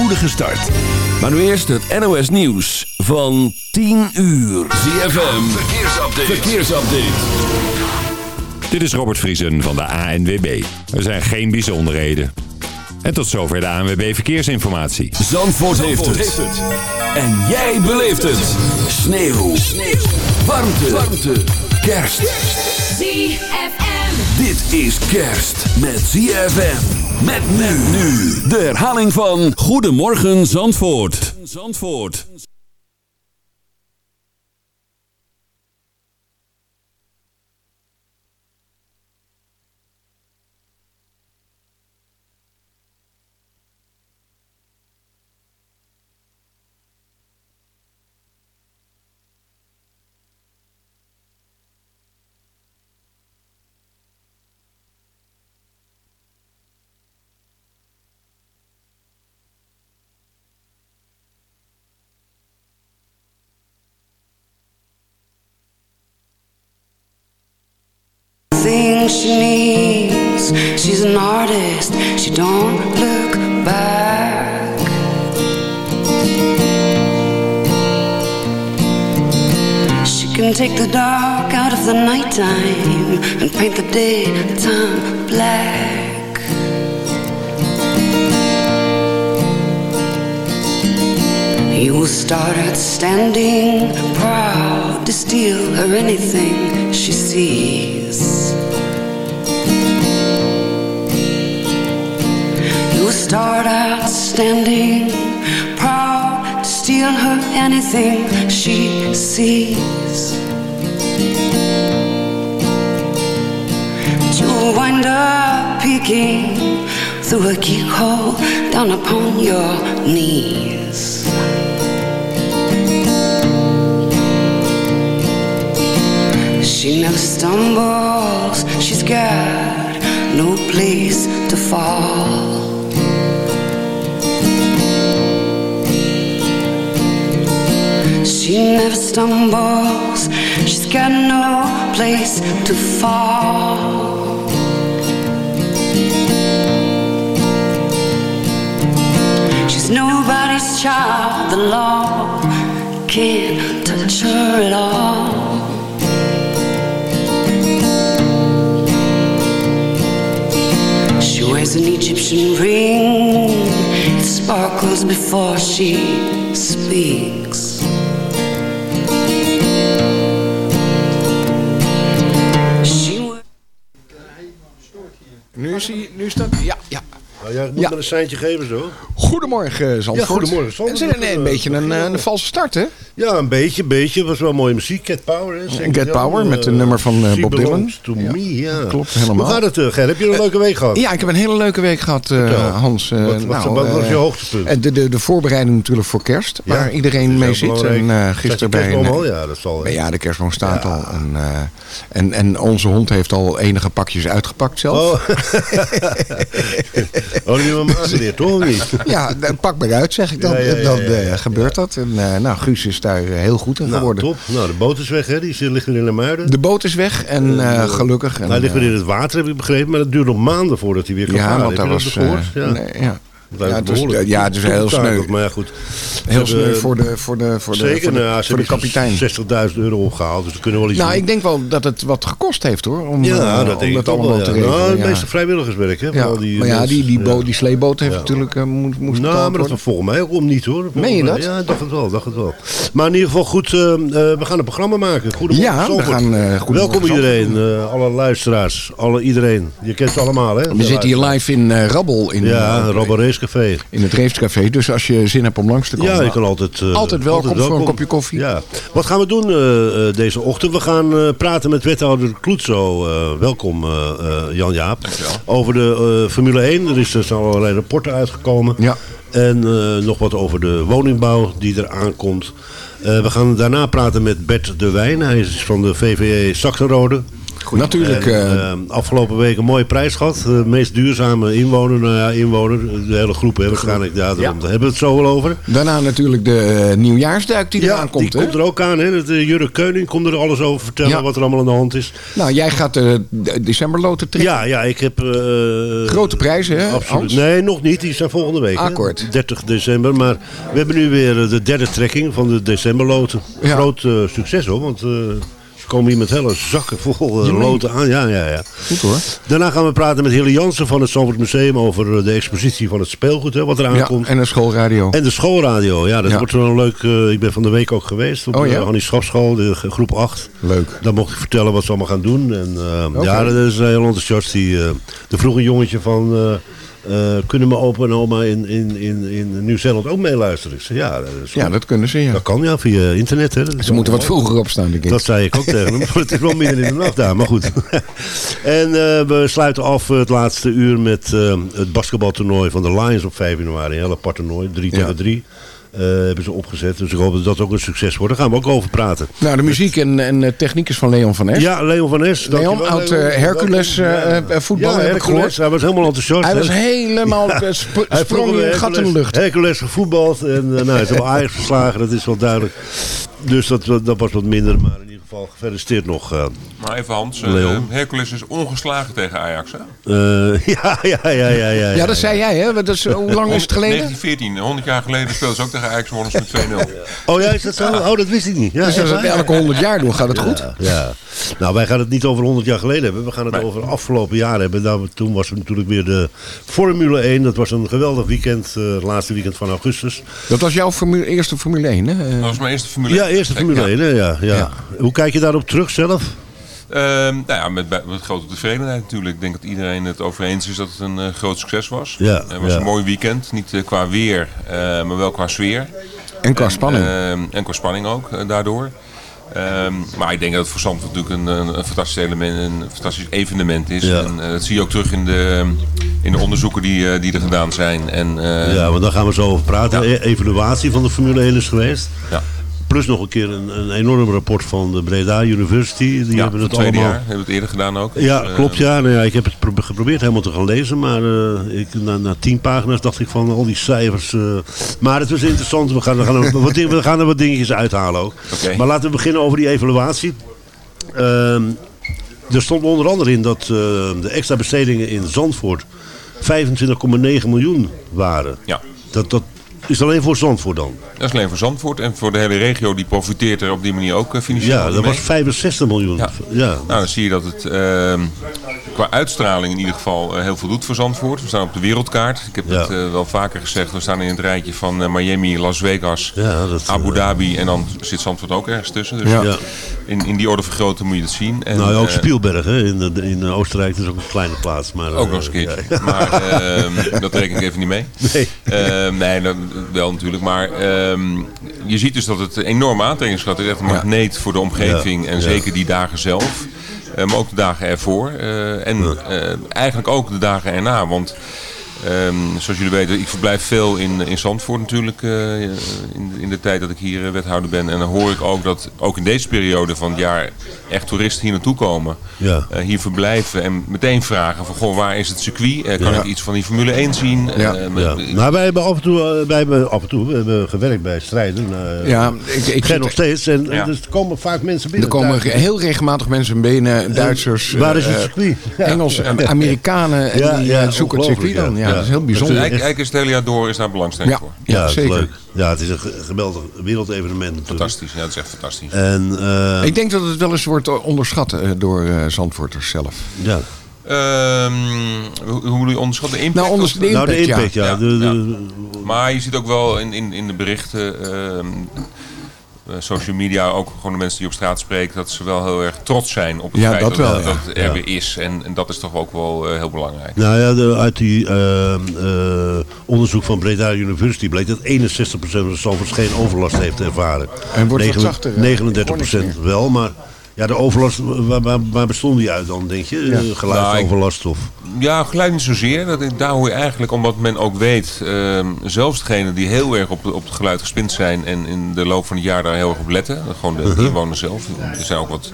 spoedige start. Maar nu eerst het NOS Nieuws van 10 uur. ZFM, verkeersupdate. verkeersupdate. Dit is Robert Vriesen van de ANWB. Er zijn geen bijzonderheden. En tot zover de ANWB Verkeersinformatie. Zandvoort, heeft, het. En jij beleeft het. Sneeuw. Sneeuw. Warmte. Warmte. Kerst. ZFM. Dit is kerst met ZFM. Met men nu. De herhaling van Goedemorgen Zandvoort. Zandvoort. Nighttime and paint the daytime black. You will start out standing proud to steal her anything she sees. You start out standing proud to steal her anything she sees. Wind up peeking through a keyhole down upon your knees. She never stumbles, she's got no place to fall. She never stumbles, she's got no place to fall. She's nobody's child, the law can't touch her at all. She wears an Egyptian ring. It sparkles before she speaks. She Nu hij, nu staat, ja, jij moet Ja. een seintje geven zo. Goedemorgen Zandvoort. Ja, goedemorgen, Zandvoort. Het is een, een beetje een, eh, een valse start, hè? Ja, een beetje, beetje. was wel mooie muziek. Get Power. Hè, ik dan. Power met Eh, een nummer van, eh, Bob Dylan. To me, ja. klopt, helemaal. Hoe gaat het, Ger? Heb je een leuke week gehad? Ja, ik heb een hele leuke week gehad, eh. Hans. Eh, Wat- wat- nou, wat was eh, je hoogtepunt? en De, de, de voorbereiding natuurlijk voor kerst, waar iedereen mee zit. En eh gisteren bij een? Ja, dat zal. Nee, ja, de kerstboom staat al. En, eh, en, en onze hond heeft al enige pakjes uitgepakt zelf. Oh, die hebben hem aangeleerd, toch? Ja, dan pak maar uit, zeg ik dan. Ja, ja, ja, dan ja, eh, gebeurt dat. En eh, nou, Guus is daar eh, heel goed in Nou, geworden. top. Nou, de boot is weg, hè? Die ligt weer in de muiden. De boot is weg en gelukkig. En, hij ligt weer in het water, heb ik begrepen. Maar dat duurt nog maanden voordat hij weer kan Ja, varen. want daar was... ja. nee, ja. Ja, behoorlijk ja, het is heel sneu. Maar goed. Heel sneu voor de, voor de, voor de, Zeker, voor de, nou, voor de kapitein. 60.000 euro opgehaald, dus we kunnen wel iets Nou, doen. ik denk wel dat het wat gekost heeft hoor. Om, Ja, eh, dat om denk ik dat toch allemaal wel, te regelen. Nou, meeste vrijwilligerswerk, hè? Ja, die maar ja, die, die, die sleeboot heeft natuurlijk eh, moest, Nou, maar dat worden. was volgens mij ook om niet hoor. Volgens Meen je dat? Ja, dacht het wel, dacht het wel. Maar in ieder geval goed, eh, we gaan een programma maken. Goedemorgen Ja, we gaan, Goedemorgen Welkom iedereen, alle luisteraars, alle iedereen. Je kent ze allemaal hè? We zitten hier live in Rabbel in, Ja, eh, Robber In het Reefscafé. Dus als je zin hebt om langs te komen. Ja, je kan altijd... eh, Altijd welkom voor een kopje koffie. Ja. Wat gaan we doen eh, eh, deze ochtend? We gaan praten met wethouder Kloetso. Welkom Jan-Jaap. Over de Formule 1. Er, is, er zijn allerlei rapporten uitgekomen. Ja. En nog wat over de woningbouw die er aankomt. We gaan daarna praten met Bert de Wijn. Hij is van de VVE Saxenrode. Natuurlijk. En, eh, eh, afgelopen week een mooie prijs gehad. De meest duurzame inwoner, nou ja, inwoner. De hele groep, hè, waarschijnlijk. Ja, daarom, daar hebben we het zo wel over. daarna natuurlijk de eh, nieuwjaarsduik die eraan komt. die hè? komt er ook aan. Hè? Dat, eh, Jurre Keuning komt er alles over vertellen, Ja. wat er allemaal aan de hand is. Nou, jij gaat de de decemberloten trekken. Ja, ja, ik heb... eh, Grote prijzen, hè, Absoluut. Hans? Nee, nog niet. Die zijn volgende week. Akkoord. 30 december. Maar we hebben nu weer eh, de derde trekking van de decemberloten. Ja. Groot eh, succes hoor, want... eh, komen hier met hele zakken vol eh, loten aan. Ja, ja, ja. Goed hoor. Daarna gaan we praten met Hille Jansen van het Zandvoort Museum over eh, de expositie van het speelgoed, hè, wat eraan Ja, komt. en een schoolradio. En de schoolradio, ja, dat Ja. wordt wel een leuk. eh, ik ben van de week ook geweest op Oh, ja? de Annie Schapschool, de groep 8. Leuk. Daar mocht ik vertellen wat ze allemaal gaan doen. En ja, dat is heel enthousiast. Die, er vroeg een jongetje van, eh, kunnen mijn opa en oma in, in, in, in Nieuw-Zeeland ook meeluisteren? Ik zei, ja, dat, is Ja, dat kunnen ze, ja. dat kan ja, via internet. Hè. Ze moeten wat vroeger opstaan, denk ik. dat zei ik ook tegen hem. Het is wel midden in de nacht daar, maar goed. en eh, we sluiten af het laatste uur met eh, het basketbaltoernooi van de Lions op 5 januari. Een heel apart toernooi, 3 Ja. tegen 3. Hebben ze opgezet. Dus ik hoop dat dat ook een succes wordt. Daar gaan we ook over praten. Nou, de muziek en, en eh, techniek is van Leon van Es. Ja, Leon van Es. Leon, oud, eh, Hercules, eh, voetballer, ja, heb ik gehoord. Hij was helemaal enthousiast. Hij was helemaal sp heeft sprong in gat in de lucht. Hercules gevoetbald en uh, nou, hij is wel Ajax verslagen, dat is wel duidelijk. Dus dat, dat was wat minder, maar geval gefeliciteerd nog. eh. Maar even Hans, eh, Leon. Hercules is ongeslagen tegen Ajax. Hè? Eh, ja, ja, ja, ja, ja, ja. Ja, dat zei jij, hè? Dat is, hoe lang is het geleden? 1914, 100 jaar geleden speelden ze ook tegen Ajax, wonnen met 2-0. Oh ja, is dat zo? Oh, dat wist ik niet. Ja, Dus als we het elke 100 jaar doen, gaat het goed. Ja, ja. Nou, wij gaan het niet over 100 jaar geleden hebben. We gaan het over afgelopen jaar hebben. Nou, toen was er natuurlijk weer de Formule 1. Dat was een geweldig weekend. eh, het laatste weekend van augustus. Dat was jouw formule, eerste Formule 1, hè? Dat was mijn eerste Formule Ja, 1. eerste Formule 1. Hè? Ja, ja. Ja. Hoe kijk je daarop terug zelf? Ehm, nou ja, met, met grote tevredenheid natuurlijk. Ik denk dat iedereen het over eens is dat het een eh, groot succes was. Ja, het was ja. een mooi weekend. Niet eh, qua weer, eh, maar wel qua sfeer. en qua spanning. Ehm, en qua spanning ook, daardoor. Ehm, maar ik denk dat het voor Zandvoort natuurlijk een, een, een fantastisch element, een fantastisch evenement is. Ja. En, dat zie je ook terug in de, in de onderzoeken die, eh, die er gedaan zijn. En, eh, Ja, want daar gaan we zo over praten. Ja. E- evaluatie van de Formule 1 is geweest. ja. Plus nog een keer een, een enorm rapport van de Breda University. Die ja, hebben het het tweede allemaal... jaar. Hebben we het eerder gedaan ook. Ja, Dus, eh, klopt. Ja. Nou ja, ik heb het pro- geprobeerd helemaal te gaan lezen. Maar eh, ik, na, na tien pagina's dacht ik van al die cijfers. eh, maar het was interessant. We gaan, we, gaan er, wat, ding- we gaan er wat dingetjes uithalen ook. Maar laten we beginnen over die evaluatie. Ehm, er stond onder andere in dat de extra bestedingen in Zandvoort 25,9 miljoen waren. Ja. Dat, dat is alleen voor Zandvoort dan. Dat is alleen voor Zandvoort. En voor de hele regio, die profiteert er op die manier ook eh, financieel Ja, dat mee. was 65 miljoen. Ja. Ja. Nou, dan zie je dat het ehm, qua uitstraling in ieder geval eh, heel veel doet voor Zandvoort. We staan op de wereldkaart. Ik heb Ja. het eh, wel vaker gezegd. We staan in het rijtje van eh, Miami, Las Vegas, Ja, dat, Abu Dhabi en dan zit Zandvoort ook ergens tussen. Dus Ja. Ja. in, in die orde van grootte moet je het zien. En, Nou ja, ook Spielberg hè, in, de- in Oostenrijk. Is ook een kleine plaats. Maar, ook nog eens een keertje. Maar ehm, dat reken ik even niet mee. Nee. Ehm, nee, dat, wel natuurlijk. Maar ehm, je ziet dus dat het een enorme aantrekkingskracht is. Echt een magneet voor de omgeving. En zeker die dagen zelf. Maar ook de dagen ervoor. Eh, en eh, eigenlijk ook de dagen erna. Want ehm, zoals jullie weten, ik verblijf veel in, in Zandvoort natuurlijk. eh, in, in de tijd dat ik hier eh, wethouder ben. En dan hoor ik ook dat ook in deze periode van het jaar echt toeristen hier naartoe komen. Ja. eh, hier verblijven en meteen vragen van goh, waar is het circuit? Eh, kan Ja. ik iets van die Formule 1 zien? Ja. Ja. Maar wij hebben af en toe, wij hebben af en toe we hebben gewerkt bij strijden. eh ja, ik, ik zit- nog steeds. En, en Ja. dus er komen vaak mensen Er binnen. komen Daar- heel regelmatig mensen binnen, Duitsers, Waar is het circuit? Ja. Engels, en Amerikanen en die ja, zoeken het circuit dan. Ja, ja. dat is heel. Dus bijzonder. eigenlijk, eigenlijk is het hele jaar door is daar belangstelling Ja, voor. ja, ja, dat is zeker. leuk. Ja, het is een ge- geweldig wereldevenement natuurlijk. Fantastisch, ja, dat is echt fantastisch. En eh, Ik denk dat het wel eens wordt onderschat eh, door eh, Zandvoorters zelf. ja. Ehm, hoe, bedoel je onderschat de impact? Nou, de nou, de impact, ja. impact, ja. Ja, De, de- Maar je ziet ook wel in, in, in de berichten, ehm, eh, social media, ook gewoon de mensen die op straat spreken, dat ze wel heel erg trots zijn op het Ja, feit dat wel, dat, ja. het er Ja. weer is. En, en dat is toch ook wel eh, heel belangrijk. Nou ja, de, uit die eh, eh, onderzoek van Breda University bleek dat 61% van de Zandvoorts geen overlast heeft ervaren. En wordt wat Negen- zachter, hè? 39% wel, maar Ja, de overlast, waar, waar, waar bestond die uit dan, denk je? Eh, Geluidsoverlast of... Ja, gelijk niet zozeer. Dat, daar hoor je eigenlijk, omdat men ook weet, ehm, zelfs degenen die heel erg op, op het geluid gespind zijn en in de loop van het jaar daar heel erg op letten, gewoon de Uh-huh. inwoners zelf. Er zijn ook wat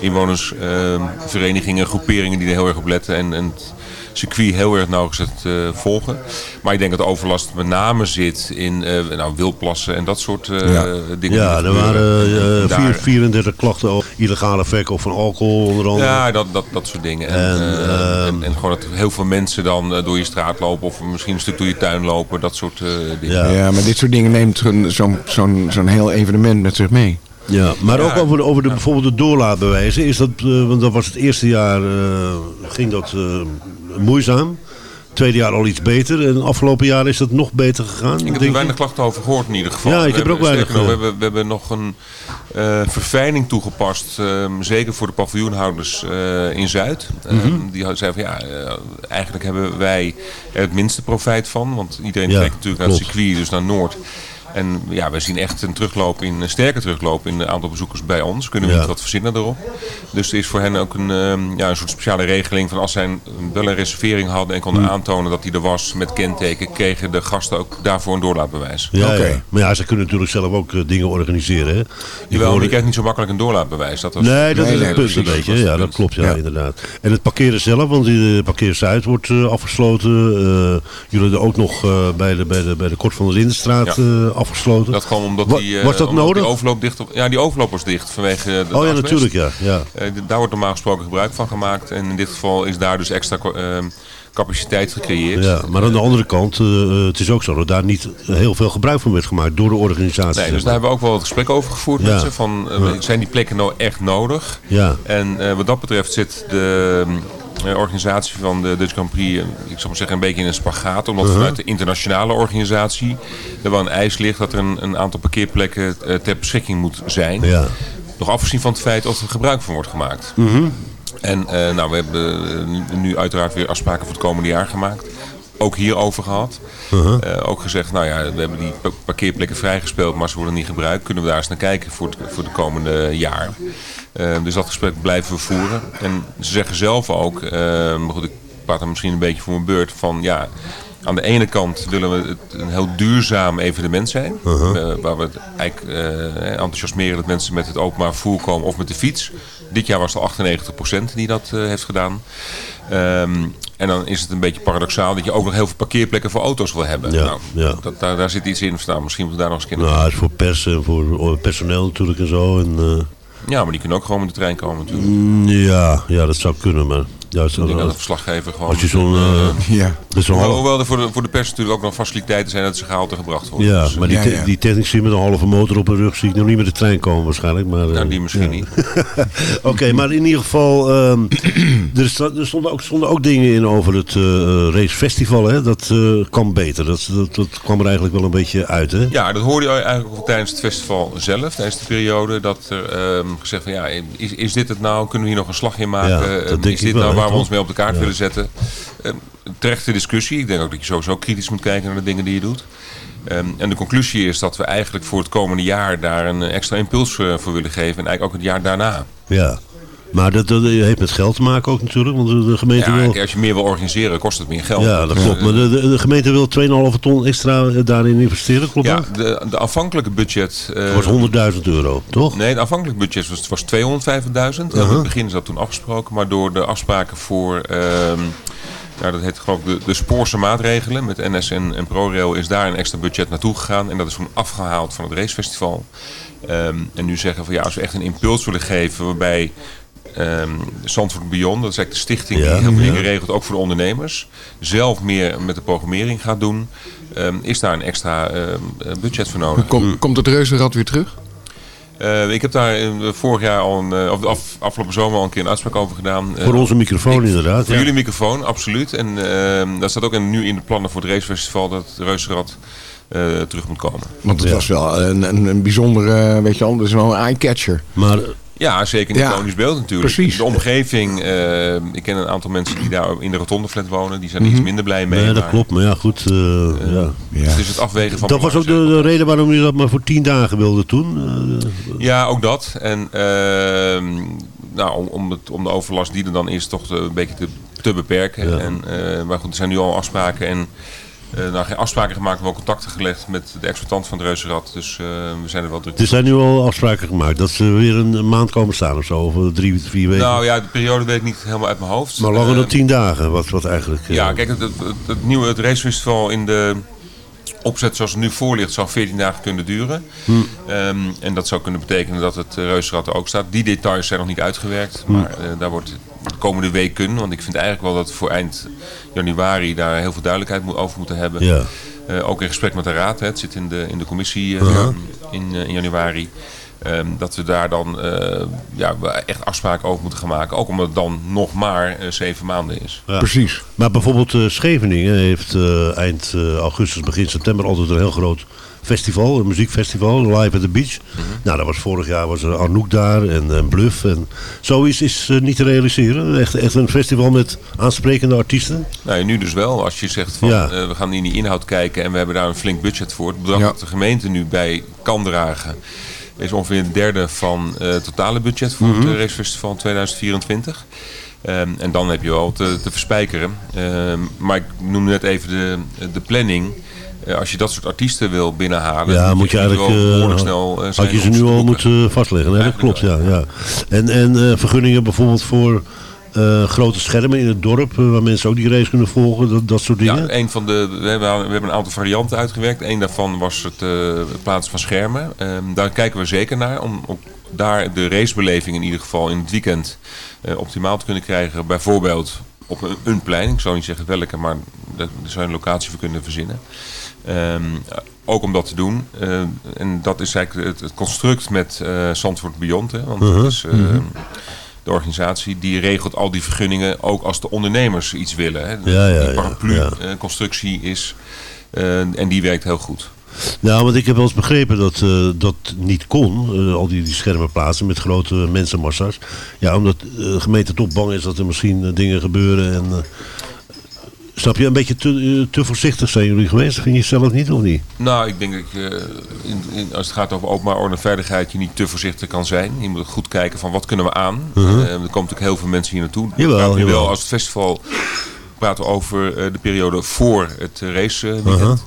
inwonersverenigingen, groeperingen die er heel erg op letten en, en het circuit heel erg nauwgezet eh, volgen. Maar ik denk dat de overlast met name zit in eh nou, wildplassen en dat soort eh, Ja. dingen. Ja, er waren gebeuren. eh, Daar- vier- 34 klachten over illegale verkoop van alcohol onder andere. Ja, dat, dat, dat soort dingen. En, En, en, en gewoon dat heel veel mensen dan door je straat lopen of misschien een stuk door je tuin lopen, dat soort eh, dingen. Ja. Ja, maar dit soort dingen neemt zo'n zo'n zo'n zo'n heel evenement met zich mee. Ja, maar ook over, de, over de, bijvoorbeeld de doorlaatbewijzen. Is dat, want dat was het eerste jaar, eh, ging dat eh, moeizaam. Tweede jaar al iets beter. En afgelopen jaar is dat nog beter gegaan. Ik heb er weinig klachten over gehoord in ieder geval. Ja, ik We heb er ook weinig, nog, We hebben, we hebben nog een eh, verfijning toegepast, ehm, zeker voor de paviljoenhouders eh, in Zuid. Ehm, Mhm. Die zeiden van ja, eh, eigenlijk hebben wij er het minste profijt van. Want iedereen Ja, trekt natuurlijk naar het circuit, dus naar Noord. En ja, we zien echt een terugloop in, een sterke terugloop in het aantal bezoekers bij ons. Kunnen we Ja. niet wat verzinnen erop. Dus er is voor hen ook een, ehm, ja, een soort speciale regeling van als zij een- wel een reservering hadden en Mm. konden aantonen dat die er was met kenteken, kregen de gasten ook daarvoor een doorlaatbewijs. Ja. Maar ja, ze kunnen natuurlijk zelf ook eh, dingen organiseren. Hè. Ik Jawel, hoorde- je krijgt niet zo makkelijk een doorlaatbewijs. Dat was, Nee, dat is het punt een beetje. Ja, dat klopt, ja, Ja. inderdaad. En het parkeren zelf, want die eh, parkeer Zuid wordt eh, afgesloten. Eh, jullie er ook nog eh, bij, de, bij, de, bij de Kort van de Lindenstraat Ja. Afgesloten. Dat kwam omdat die, eh, was dat omdat nodig? Die overloop dicht, ja, die overloop was dicht vanwege de oh ja, natuurlijk, ja. ja. Eh, daar wordt normaal gesproken gebruik van gemaakt. En in dit geval is daar dus extra ehm, capaciteit gecreëerd. Ja, maar aan de andere kant, eh, het is ook zo dat daar niet heel veel gebruik van werd gemaakt door de organisatie. Nee, dus daar hebben we ook wel het gesprek over gevoerd Ja. met ze. Van, Zijn die plekken nou echt nodig? Ja, En wat dat betreft zit de organisatie van de Dutch Grand Prix, eh, ik zal maar zeggen, een beetje in een spagaat. Omdat Uh-huh. vanuit de internationale organisatie er wel een eis ligt dat er een, een aantal parkeerplekken eh, ter beschikking moet zijn. ja. Nog afgezien van het feit of er gebruik van wordt gemaakt. En eh, nou, we hebben eh, nu uiteraard weer afspraken voor het komende jaar gemaakt. Ook hierover gehad. Eh, ook gezegd, nou ja, we hebben die pa- parkeerplekken vrijgespeeld, maar ze worden niet gebruikt. Kunnen we daar eens naar kijken voor het, voor de komende jaar. Eh, dus dat gesprek blijven we voeren. En ze zeggen zelf ook, eh, maar goed, ik praat dan misschien een beetje voor mijn beurt, van ja, aan de ene kant willen we het een heel duurzaam evenement zijn. eh, waar we het eigenlijk eh, enthousiasmeren dat mensen met het openbaar vervoer komen of met de fiets. Dit jaar was het al 98% die dat eh, heeft gedaan. Ehm, en dan is het een beetje paradoxaal dat je ook nog heel veel parkeerplekken voor auto's wil hebben. Ja, nou, ja. Dat, daar, daar zit iets in. Nou, misschien moeten we daar nog eens Nou, het is voor pers en voor personeel natuurlijk en zo. En, Ja, maar die kunnen ook gewoon met de trein komen natuurlijk. mm, ja, ja, dat zou kunnen, maar... Ja, het Ik denk dat de zou, verslaggever gewoon... als je zo'n... eh, Ja. dus zo'n Hoewel, er voor de, voor de pers natuurlijk ook nog faciliteiten zijn dat ze gehaald en gebracht worden. Ja, Dus, maar die, Ja, te- ja. die technici met een halve motor op hun rug zie ik nog niet met de trein komen waarschijnlijk. Maar, eh, nou, die misschien ja. niet. Oké, maar in ieder geval, ehm, er, sta- er stonden, ook, stonden ook dingen in over het eh, racefestival. Hè? Dat eh, kwam beter, dat, dat, dat kwam er eigenlijk wel een beetje uit. Hè? Ja, dat hoorde je eigenlijk ook tijdens het festival zelf, tijdens de periode. Dat er ehm, gezegd van ja, is, is dit het nou? Kunnen we hier nog een slag in maken? Ja, dat Ehm, denk is ik dit wel, nou waar we ons mee op de kaart willen zetten? Ehm, terechte discussie. Ik denk ook dat je sowieso kritisch moet kijken naar de dingen die je doet. Ehm, en de conclusie is dat we eigenlijk voor het komende jaar daar een extra impuls eh, voor willen geven. En eigenlijk ook het jaar daarna. Ja. Maar dat, dat heeft met geld te maken ook natuurlijk, want de, gemeente Ja, wil... als je meer wil organiseren, kost het meer geld. Ja, dat Dus, klopt. eh, Maar de, de, de gemeente wil 2,5 ton extra eh, daarin investeren, klopt ja, dat? de, de afhankelijke budget... Dat was 100.000 euro, toch? Nee, het afhankelijk budget was, was 205.000. In het begin is dat toen afgesproken. Maar door de afspraken voor... ehm nou, dat heet geloof ik de, de Spoorse maatregelen met NS en, en ProRail is daar een extra budget naartoe gegaan. En dat is toen afgehaald van het racefestival. Ehm, en nu zeggen van ja, als we echt een impuls willen geven waarbij ehm Zandvoort Beyond, dat is eigenlijk de stichting Ja, die heel veel ja. dingen regelt, ook voor de ondernemers, zelf meer met de programmering gaat doen, ehm, is daar een extra ehm, eh, budget voor nodig. Kom, komt het reuzenrad weer terug? Eh, ik heb daar eh, vorig jaar al, een, eh, of af, afgelopen zomer al een keer een uitspraak over gedaan. Eh, Voor onze microfoon ik- inderdaad. Voor ja. jullie microfoon, absoluut. En eh dat staat ook in, nu in de plannen voor het racefestival dat het Reuzenrad eh, terug moet komen. Want het Ja. was wel een, een, een bijzondere, weet je wel, dat is wel een eye-catcher. Maar Ja, Ja, zeker een Ja, iconisch beeld natuurlijk. precies. De omgeving, eh, ik ken een aantal mensen die daar in de Rotondeflat wonen. Die zijn er iets minder blij mee. Nee, dat maar klopt. Maar ja, goed. eh, ja. Ja. Het is het afwegen van... Dat was ook de, de reden waarom je dat maar voor tien dagen wilde toen. Eh, Ja, ook dat. En ehm, nou, om, om, het, om de overlast die er dan is toch een beetje te, te beperken. Ja. En, eh, maar goed, er zijn nu al afspraken en eh nou, geen afspraken gemaakt, maar wel contacten gelegd met de exploitant van het Reuzenrad. Dus eh, we zijn er wel druk er zijn nu al afspraken gemaakt dat ze weer een, maand komen staan of zo. Over drie, vier weken. Nou ja, de periode weet ik niet helemaal uit mijn hoofd. maar langer Eh, dan tien dagen. Wat, wat eigenlijk... eh, Ja, kijk, het, het, het, het nieuwe het racefestival in de opzet zoals het nu voor ligt, zou 14 dagen kunnen duren. Hm. Ehm, en dat zou kunnen betekenen dat het uh, Reuzenrad er ook staat. Die details zijn nog niet uitgewerkt, Hm. maar eh, daar wordt de komende week kunnen. Want ik vind eigenlijk wel dat we voor eind januari daar heel veel duidelijkheid moet, over moeten hebben. Ja. Eh, ook in gesprek met de raad, hè. het zit in de, in de commissie eh, in, eh, in januari. Ehm, dat we daar dan eh, ja, echt afspraken over moeten gaan maken. Ook omdat het dan nog maar eh, zeven maanden is. Ja. Precies. Maar bijvoorbeeld eh, Scheveningen heeft eh, eind augustus, begin september altijd een heel groot festival, een muziekfestival, Live at the Beach. Nou, dat was vorig jaar was er Arnoek daar en, en Bluff. En zoiets is niet te realiseren. Echt, echt een festival met aansprekende artiesten. Nou, nu dus wel. Als je zegt van Ja. eh, we gaan in die inhoud kijken en we hebben daar een flink budget voor. Het bedrag Ja. dat de gemeente nu bij kan dragen is ongeveer een derde van eh, het totale budget voor het eh, racefestival in 2024. Ehm, en dan heb je wel te, te verspijkeren. Ehm, maar ik noem net even de, de planning. Eh, als je dat soort artiesten wil binnenhalen, Ja, dan moet je wel eigenlijk... behoorlijk snel eh, had je ze nu al moeten vastleggen. Nee, dat klopt, ja. ja. En, en vergunningen bijvoorbeeld voor eh, grote schermen in het dorp, eh, waar mensen ook die race kunnen volgen, dat, dat soort dingen. Ja, een van de, we, hebben, we hebben een aantal varianten uitgewerkt. Eén daarvan was het, het plaatsen van schermen. Ehm, daar kijken we zeker naar. Om daar de racebeleving in ieder geval in het weekend optimaal te kunnen krijgen. Bijvoorbeeld op een, een plein. Ik zou niet zeggen welke, maar daar zou je een locatie voor kunnen verzinnen. Ehm, ook om dat te doen. Eh, en dat is eigenlijk het, het construct met eh Zandvoort Beyond. Hè, want dat is... eh, de organisatie die regelt al die vergunningen ook als de ondernemers iets willen. Hè. Ja, ja, die ja, paraplu ja. eh, constructie is eh, en die werkt heel goed. Nou, want ik heb wel eens begrepen dat eh, dat niet kon, al die, die schermen plaatsen met grote mensenmassa's. Ja, omdat de gemeente toch bang is dat er misschien dingen gebeuren. En, snap je, een beetje te, eh, te voorzichtig zijn jullie geweest? Vind je zelf niet of niet? Nou, ik denk dat eh, in, in, als het gaat over openbaar orde en veiligheid, je niet te voorzichtig kan zijn. Je moet goed kijken van wat kunnen we aan. Eh, er komen natuurlijk heel veel mensen hier naartoe. Jawel, jawel. wel als het festival praten we over de periode voor het uh, raceweekend.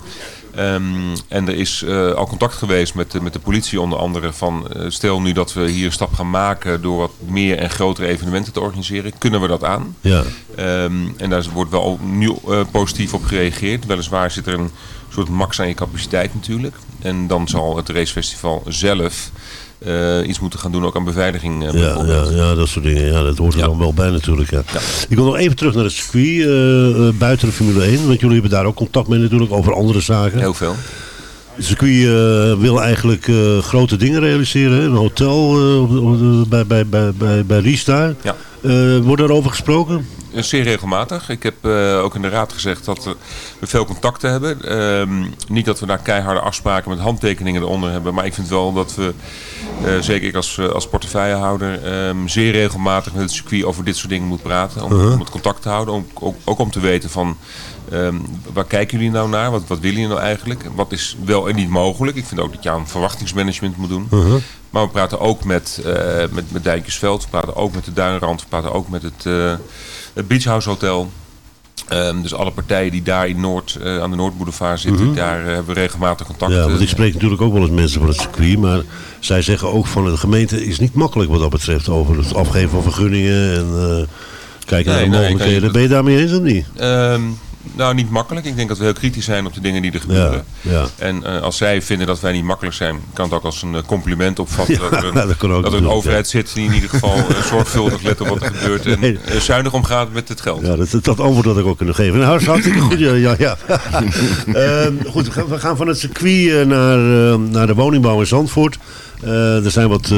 Ehm, en er is eh, al contact geweest met, de- met de politie onder andere van eh, stel nu dat we hier een stap gaan maken door wat meer en grotere evenementen te organiseren, kunnen we dat aan? Ja. Ehm, en daar wordt wel nu eh, positief op gereageerd. Weliswaar zit er een soort max aan je capaciteit natuurlijk. En dan zal het racefestival zelf eh, iets moeten gaan doen ook aan beveiliging. eh, Ja, bijvoorbeeld. ja, ja, dat soort dingen. Ja, dat hoort er Ja. dan wel bij natuurlijk. Ja. Ja. Ik wil nog even terug naar het circuit, eh, buiten de Formule 1. Want jullie hebben daar ook contact mee natuurlijk over andere zaken. Heel veel. Het circuit wil eigenlijk grote dingen realiseren. hè? Een hotel bij, bij, bij, bij, bij Ries daar. Ja. Eh, wordt daarover gesproken? Eh, Zeer regelmatig. Ik heb eh, ook in de raad gezegd dat we- veel contacten hebben. Ehm, niet dat we daar keiharde afspraken met handtekeningen eronder hebben. Maar ik vind wel dat we, zeker ik als, als portefeuillehouder, ehm, zeer regelmatig met het circuit over dit soort dingen moet praten. Om, om het contact te houden. Om, ook, ook om te weten van ehm, waar kijken jullie nou naar? Wat, wat willen jullie nou eigenlijk? Wat is wel en niet mogelijk? Ik vind ook dat je aan verwachtingsmanagement moet doen. Maar we praten ook met, eh met, met Dijkjesveld. We praten ook met de Duinrand. We praten ook met het, eh het Beach House Hotel. Ehm, dus alle partijen die daar in Noord, eh, aan de Noordboulevard zitten, daar eh, hebben we regelmatig contact. Ja, want ik spreek natuurlijk ook wel eens mensen van het circuit. Maar zij zeggen ook van de gemeente is niet makkelijk wat dat betreft. Over het afgeven van vergunningen en kijken Nee, naar de nee, mogelijkheden. ben je daarmee eens of niet? Ehm, nou, niet makkelijk. Ik denk dat we heel kritisch zijn op de dingen die er gebeuren. Ja, ja. En eh, als zij vinden dat wij niet makkelijk zijn, kan het ook als een eh, compliment opvatten. Ja, dat er een, dat er natuurlijk, overheid zit die in ieder geval eh, zorgvuldig let op wat er gebeurt. En Nee. zuinig omgaat met het geld. Ja, dat, dat antwoord had ik ook kunnen geven. Nou, hartstikke goed. Ja. Ehm, goed, we gaan- van het circuit naar, naar de woningbouw in Zandvoort. Er zijn wat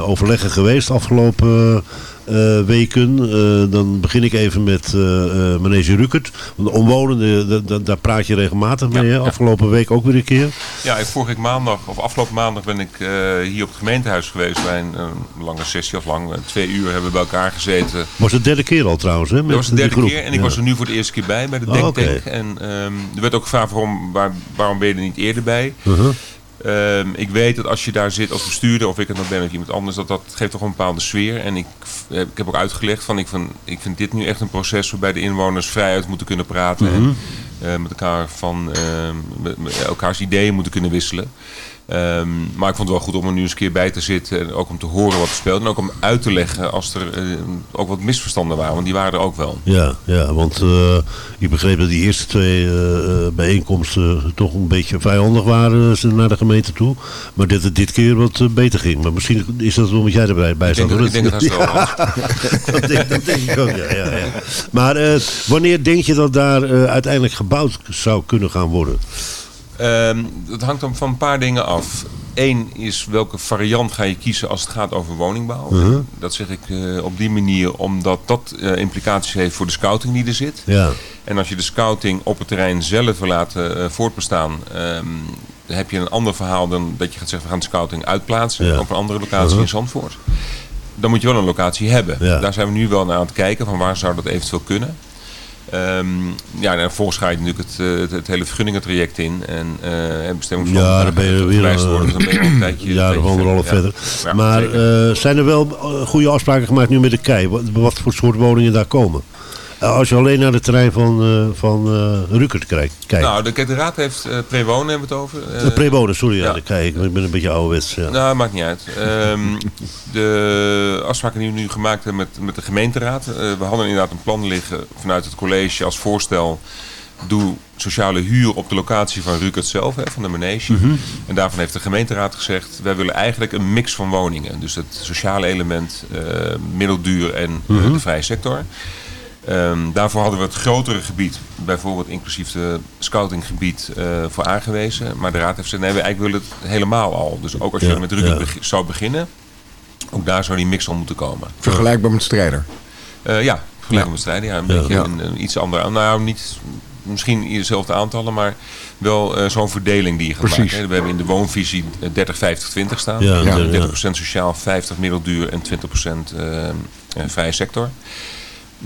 overleggen geweest afgelopen eh, weken. Eh, dan begin ik even met uh, uh, Manege Rukert. Want de omwonenden, daar praat je regelmatig mee. hè? Afgelopen week ook weer een keer. Ja, vorige week maandag, of afgelopen maandag ben ik hier op het gemeentehuis geweest. Bij een, een lange sessie, of lang, twee uur hebben we bij elkaar gezeten. Was het de derde keer al trouwens, hè? Met dat was de derde keer en ik was er nu voor de eerste keer bij, bij de Denktank. Oh, okay. En um, er werd ook gevraagd waarom, waar, waarom ben je er niet eerder bij? -huh. Um, ik weet dat als je daar zit als bestuurder of ik het nog ben of iemand anders, dat dat geeft toch een bepaalde sfeer. En ik, ik heb ook uitgelegd van ik, van ik vind dit nu echt een proces waarbij de inwoners vrij uit moeten kunnen praten. Mm -hmm. En uh, met elkaar van uh, met, met elkaars ideeën moeten kunnen wisselen. Um, maar ik vond het wel goed om er nu eens een keer bij te zitten. En ook om te horen wat er speelt. En ook om uit te leggen als er uh, ook wat misverstanden waren. Want die waren er ook wel. Ja, ja want uh, ik begreep dat die eerste twee uh, bijeenkomsten toch een beetje vijandig waren naar de gemeente toe. Maar dat het dit keer wat beter ging. Maar misschien is dat omdat jij erbij bij zat. Ik denk dat het wel was. dat, denk, dat denk ik ook, ja. ja, ja. Maar wanneer denk je dat daar uiteindelijk gebouwd zou kunnen gaan worden? Um, dat hangt dan van een paar dingen af. Eén is welke variant ga je kiezen als het gaat over woningbouw. Uh -huh. Dat zeg ik uh, op die manier omdat dat uh, implicaties heeft voor de scouting die er zit. Ja. En als je de scouting op het terrein zelf wil laten uh, voortbestaan... Um, dan heb je een ander verhaal dan dat je gaat zeggen... we gaan de scouting uitplaatsen ja. op een andere locatie -huh. in Zandvoort. Dan moet je wel een locatie hebben. Ja. Daar zijn we nu wel naar aan het kijken van waar zou dat eventueel kunnen. Um, ja, en vervolgens ga je natuurlijk het, uh, het, het hele vergunningentraject in. En uh, bestemmingsplan. Ja, dan ben je weer een, worden, dan ben je een tijdje, ja, of anderhalf verder. Ja, maar uh, zijn er wel goede afspraken gemaakt nu met de KEI? Wat, wat voor soort woningen daar komen? Als je alleen naar het terrein van, uh, van uh, Rukert kijkt. Nou, de, de raad heeft uh, prewonen hebben we het over. Uh, prewonen, sorry. Ja. Ja, kijk, ik ben een beetje ouderwets. Ja. Nou, maakt niet uit. Um, de afspraken die we nu gemaakt hebben met, met de gemeenteraad. we hadden inderdaad een plan liggen vanuit het college als voorstel. Doe sociale huur op de locatie van Rukert zelf, hè, van de manege. Mhm. Mm -hmm. En daarvan heeft de gemeenteraad gezegd... wij willen eigenlijk een mix van woningen. Dus het sociale element, middelduur en Mhm. mm -hmm. de vrije sector. Um, daarvoor hadden we het grotere gebied, bijvoorbeeld inclusief de scoutinggebied, uh, voor aangewezen. Maar de raad heeft gezegd, nee, we eigenlijk willen het helemaal al. Dus ook als je Ja, met ja. beg zou beginnen, ook daar zou die mix al moeten komen. Vergelijkbaar met strijder. Uh, ja, vergelijkbaar met strijden. Ja, een Ja. beetje Ja. een, een iets andere, nou niet, misschien dezelfde aantallen, maar wel uh, zo'n verdeling die je gaat Precies. maken. hè. We hebben in de woonvisie eh, 30, 50, 20 staan. Ja, Ja. ja, 30% sociaal, 50 middelduur en 20% uh, uh, vrije sector.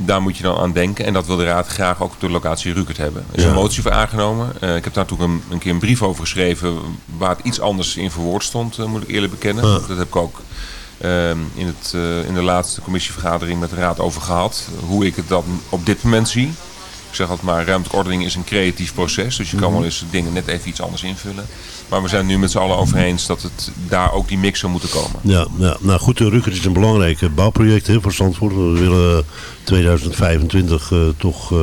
Daar moet je dan aan denken. En dat wil de Raad graag ook op de locatie Rukert hebben. Er is Ja. een motie voor aangenomen. Uh, ik heb daar toen een, een keer een brief over geschreven... waar het iets anders in verwoord stond, uh, moet ik eerlijk bekennen. Ja. Dat heb ik ook uh, in, het, uh, in de laatste commissievergadering met de Raad over gehad. Hoe ik het dan op dit moment zie. Ik zeg altijd maar, ruimtelijke ordening is een creatief proces. Dus je kan wel eens dingen net even iets anders invullen. Maar we zijn nu met z'n allen over eens dat het daar ook die mix zou moeten komen. Ja, ja, nou goed, de Rukert is een belangrijk eh, bouwproject hè, voor Zandvoort. We willen 2025 uh, toch uh,